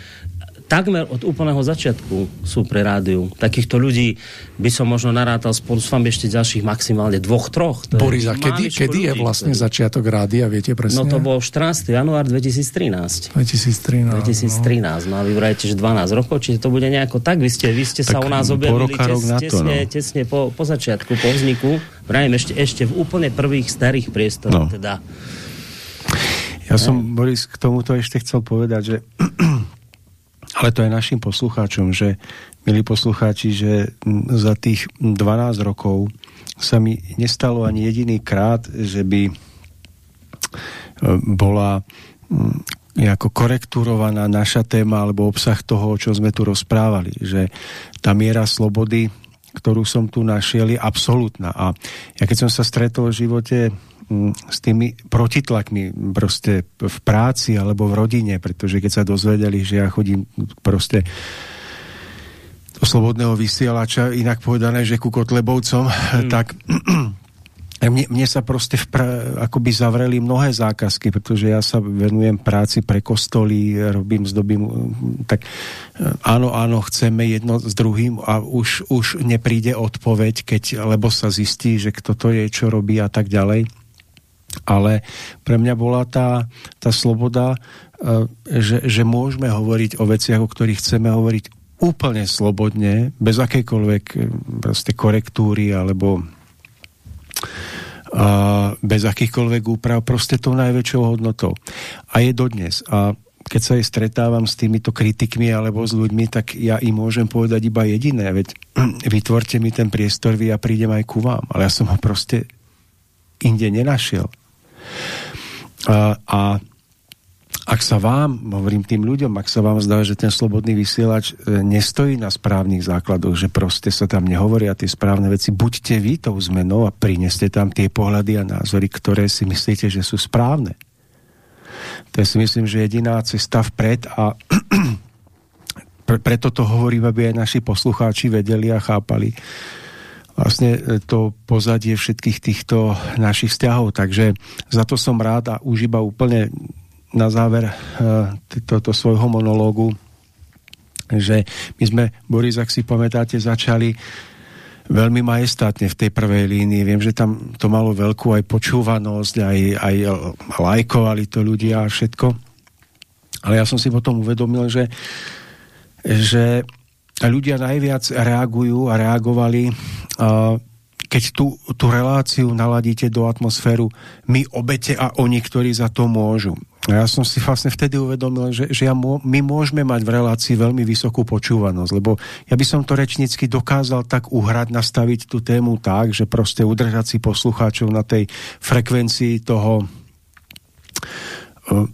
takmer od úplného začiatku sú pre rádiu. Takýchto ľudí by som možno narátal spolu s vami ešte ďalších maximálne dvoch, troch. To Boris, a kedy, kedy ľudí, je vlastne ktorý... začiatok rádia, viete presne? No to bol 14. január 2013. 2013. 2013, no, no a vy vrajete, že 12 rokov, čiže to bude nejako tak. Vy ste, vy ste tak sa u nás objavili tes, tesne, no. tesne po, po začiatku, po vzniku. Vrajem ešte, ešte v úplne prvých starých priestoroch. No. Teda. Ja som, Boris, k tomuto ešte chcel povedať, že ale to aj našim poslucháčom, že milí poslucháči, že za tých 12 rokov sa mi nestalo ani jediný krát, že by e, bola nejako korektúrovaná naša téma alebo obsah toho, o čom sme tu rozprávali. Že tá miera slobody, ktorú som tu našiel, je absolútna. A ja keď som sa stretol v živote s tými protitlakmi proste v práci alebo v rodine, pretože keď sa dozvedeli, že ja chodím proste do slobodného vysielača, inak povedané, že ku Kotlebovcom, mm. tak mne, mne sa proste vpra, akoby zavreli mnohé zákazky, pretože ja sa venujem práci pre kostoly, robím, zdobím, tak áno, áno, chceme jedno s druhým a už, už nepríde odpoveď, keď, lebo sa zistí, že kto to je, čo robí a tak ďalej ale pre mňa bola tá, tá sloboda, e, že, že môžeme hovoriť o veciach, o ktorých chceme hovoriť úplne slobodne, bez akejkoľvek e, proste korektúry alebo a bez akýchkoľvek úprav, proste tou najväčšou hodnotou. A je dodnes. A keď sa aj stretávam s týmito kritikmi alebo s ľuďmi, tak ja im môžem povedať iba jediné, veď vytvorte mi ten priestor, vy ja prídem aj ku vám. Ale ja som ho proste inde nenašiel. A, a ak sa vám, hovorím tým ľuďom, ak sa vám zdá, že ten slobodný vysielač e, nestojí na správnych základoch, že proste sa tam nehovoria tie správne veci, buďte vy tou zmenou a prineste tam tie pohľady a názory, ktoré si myslíte, že sú správne. To je si myslím, že jediná cesta vpred a preto to hovorím, aby aj naši poslucháči vedeli a chápali, vlastne e, to pozadie všetkých týchto našich vzťahov. Takže za to som rád a už iba úplne na záver e, tohto svojho monológu, že my sme, Boris, ak si pamätáte, začali veľmi majestátne v tej prvej línii. Viem, že tam to malo veľkú aj počúvanosť, aj, aj lajkovali to ľudia a všetko. Ale ja som si potom uvedomil, že, že ľudia najviac reagujú a reagovali keď tú, tú reláciu naladíte do atmosféru my obete a oni, ktorí za to môžu. A ja som si vlastne vtedy uvedomil, že, že ja mô, my môžeme mať v relácii veľmi vysokú počúvanosť, lebo ja by som to rečnícky dokázal tak uhrať, nastaviť tú tému tak, že proste udržať si poslucháčov na tej frekvencii toho uh,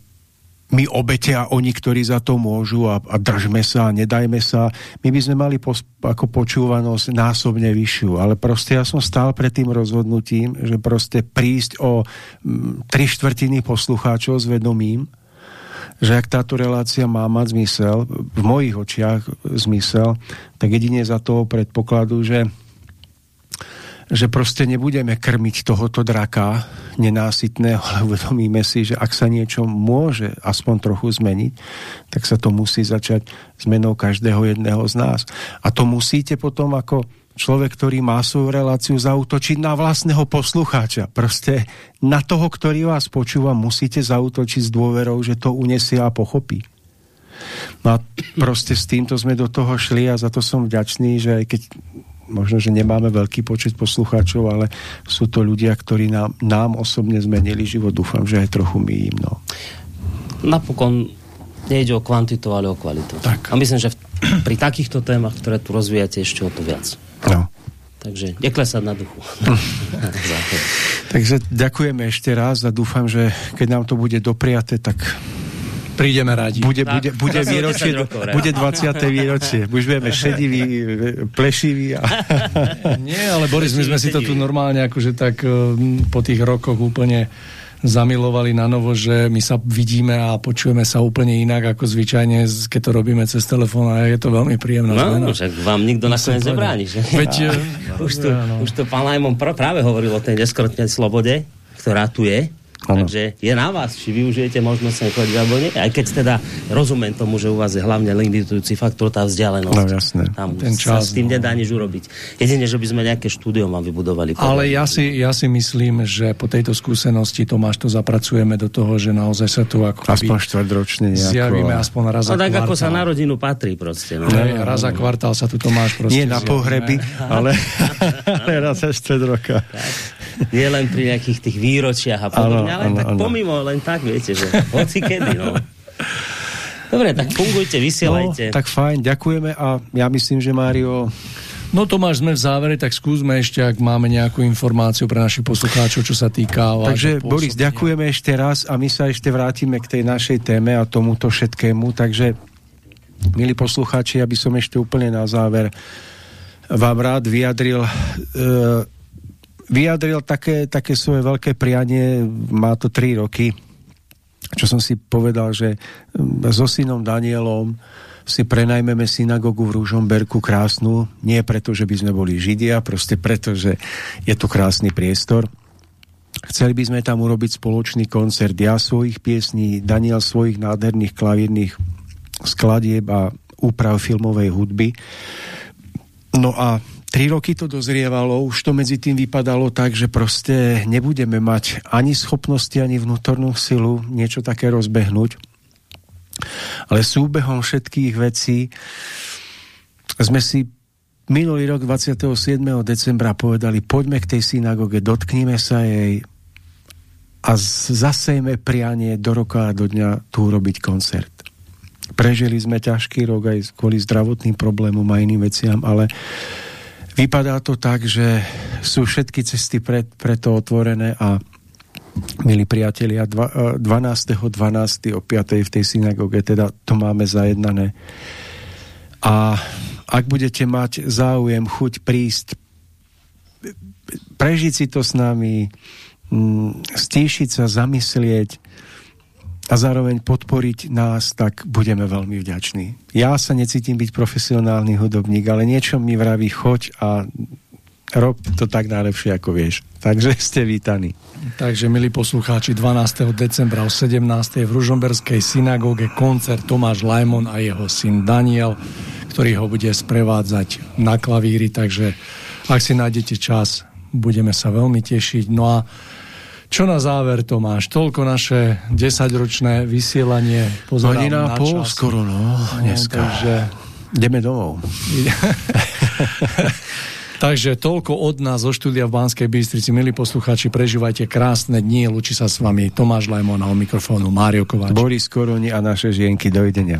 my obete a oni, ktorí za to môžu a, a držme sa nedajme sa. My by sme mali pos, ako počúvanosť násobne vyššiu, ale proste ja som stál pred tým rozhodnutím, že proste prísť o m, tri štvrtiny poslucháčov s vedomím, že ak táto relácia má mať zmysel, v mojich očiach zmysel, tak jedine za toho predpokladu, že že proste nebudeme krmiť tohoto draka nenásytného, ale uvedomíme si, že ak sa niečo môže aspoň trochu zmeniť, tak sa to musí začať zmenou každého jedného z nás. A to musíte potom ako človek, ktorý má svoju reláciu, zautočiť na vlastného poslucháča. Proste na toho, ktorý vás počúva, musíte zautočiť s dôverou, že to unesie a pochopí. No a proste s týmto sme do toho šli a za to som vďačný, že aj keď možno, že nemáme veľký počet poslucháčov, ale sú to ľudia, ktorí nám, nám osobne zmenili život. Dúfam, že aj trochu my im. No. Napokon nejde o kvantitu, ale o kvalitu. Tak. A myslím, že v, pri takýchto témach, ktoré tu rozvíjate, ešte o to viac. No. Takže neklesať na duchu. Takže ďakujeme ešte raz a dúfam, že keď nám to bude dopriate, tak prídeme radi. Bude, bude, bude, výročie, rokov, bude 20. výročie. Už budeme šedivý, plešivý. A... Nie, ale Boris, my sme si to tu normálne akože tak eh, po tých rokoch úplne zamilovali na novo, že my sa vidíme a počujeme sa úplne inak ako zvyčajne, keď to robíme cez telefón a je to veľmi príjemná no, zmena. Však vám nikto nakoniec nebráni, že? Veď, už, tu, už to pán Lajmon práve hovoril o tej neskrotnej slobode, ktorá tu je Ano. Takže je na vás, či využijete možnosť sem chodiť alebo nie. Aj keď teda rozumiem tomu, že u vás je hlavne limitujúci faktor tá vzdialenosť. No jasné. Tam Ten čas, sa s tým no. nedá nič urobiť. Jedine, že by sme nejaké štúdio vám vybudovali. Ale ja si, ja si myslím, že po tejto skúsenosti, Tomáš, to zapracujeme do toho, že naozaj sa tu ako Aspoň štvrťročne Zjavíme aspoň raz no, tak ako sa na rodinu patrí proste. No. Ne, raz za kvartál sa tu Tomáš proste Nie na pohreby, ale, ale raz za štvrť roka. Nie len pri nejakých tých výročiach a podobne, ale tak ano. pomimo, len tak, viete, že hoci kedy, no. Dobre, tak fungujte, vysielajte. No, tak fajn, ďakujeme a ja myslím, že Mário... No Tomáš, sme v závere, tak skúsme ešte, ak máme nejakú informáciu pre našich poslucháčov, čo sa týka... Takže Boris, ďakujeme ešte raz a my sa ešte vrátime k tej našej téme a tomuto všetkému, takže milí poslucháči, aby som ešte úplne na záver vám rád vyjadril e, vyjadril také, také svoje veľké prianie, má to 3 roky, čo som si povedal, že mm, so synom Danielom si prenajmeme synagogu v Rúžomberku krásnu, nie preto, že by sme boli Židia, proste preto, že je to krásny priestor. Chceli by sme tam urobiť spoločný koncert, ja svojich piesní, Daniel svojich nádherných klavírnych skladieb a úprav filmovej hudby. No a Tri roky to dozrievalo, už to medzi tým vypadalo tak, že proste nebudeme mať ani schopnosti, ani vnútornú silu niečo také rozbehnúť. Ale súbehom všetkých vecí sme si minulý rok 27. decembra povedali, poďme k tej synagóge, dotknime sa jej a zasejme prianie do roka a do dňa tu urobiť koncert. Prežili sme ťažký rok aj kvôli zdravotným problémom a iným veciam, ale Vypadá to tak, že sú všetky cesty pre, preto otvorené a milí priatelia, 12.12. 12. o 5. v tej synagóge, teda to máme zajednané. A ak budete mať záujem, chuť prísť, prežiť si to s nami, stíšiť sa, zamyslieť, a zároveň podporiť nás, tak budeme veľmi vďační. Ja sa necítim byť profesionálny hudobník, ale niečo mi vraví, choď a rob to tak najlepšie, ako vieš. Takže ste vítaní. Takže, milí poslucháči, 12. decembra o 17. v Ružomberskej synagóge koncert Tomáš Lajmon a jeho syn Daniel, ktorý ho bude sprevádzať na klavíri, takže Ak si nájdete čas, budeme sa veľmi tešiť. No a čo na záver, Tomáš? Toľko naše desaťročné vysielanie. Pozerám Hodina na pol čas. skoro, no, no dneska. Takže... Ideme domov. Takže toľko od nás zo štúdia v Banskej Bystrici. Milí poslucháči, prežívajte krásne dni. Lučí sa s vami Tomáš Lajmon a o mikrofónu Mário Kováč. Boris Koroni a naše žienky. Dovidenia.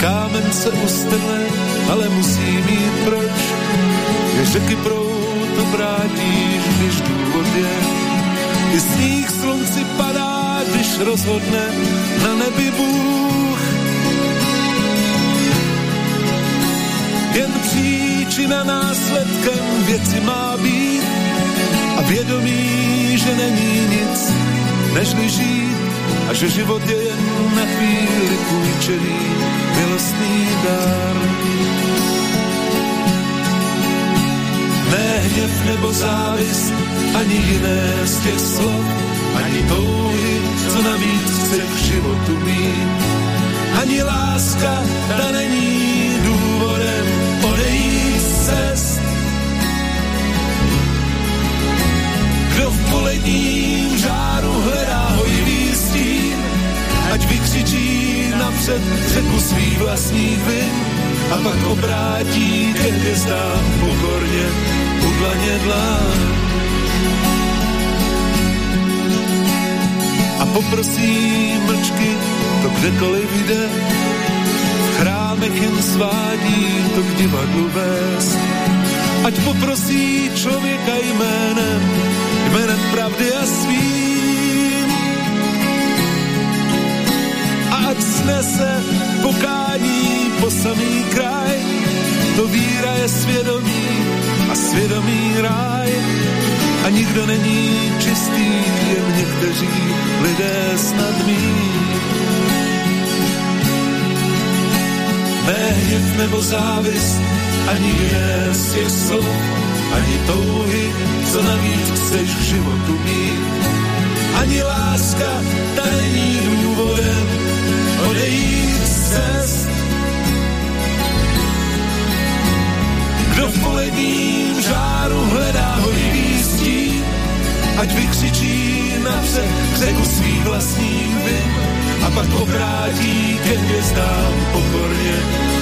kámen se ustrne, ale musí mít proč, je řeky prout obrátíš, když důvod je. I sníh slunci padá, když rozhodne na nebi Bůh. Jen příčina následkem věci má být. A vědomí, že není nic, nežli žít a že život je jen na chvíli půjčený milostný dar. Ne hněv nebo závist, ani jiné z těch slov, ani touhy, co navíc chce k životu mít. Ani láska, ta není důvodem odejít cest. Kdo v poledním žáru hledá hojivý stín, ať vykřičí napřed řeku svých vlastních vin a pak obrátí ke hvězdám pokorně udlaně dlán. A poprosí mlčky, to kdekoliv jde, chrámech jen svádí to k divadlu vést. Ať poprosí člověka jménem, jménem pravdy a svým. Ať snese pokání po samý kraj, to víra je svědomí a svědomí ráj. A nikdo není čistý, jen někteří lidé snadní. ne hněv nebo závist, ani jiné z těch slov, ani touhy, co navíc chceš v životu mít. Ani láska, ta není důvodem odejít cest. Kdo v poledním žáru hledá horivý stín, ať vykřičí napřed řeku svých vlastních vin, a pak obrátí ke hvězdám pokorně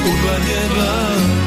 udlaně dlán.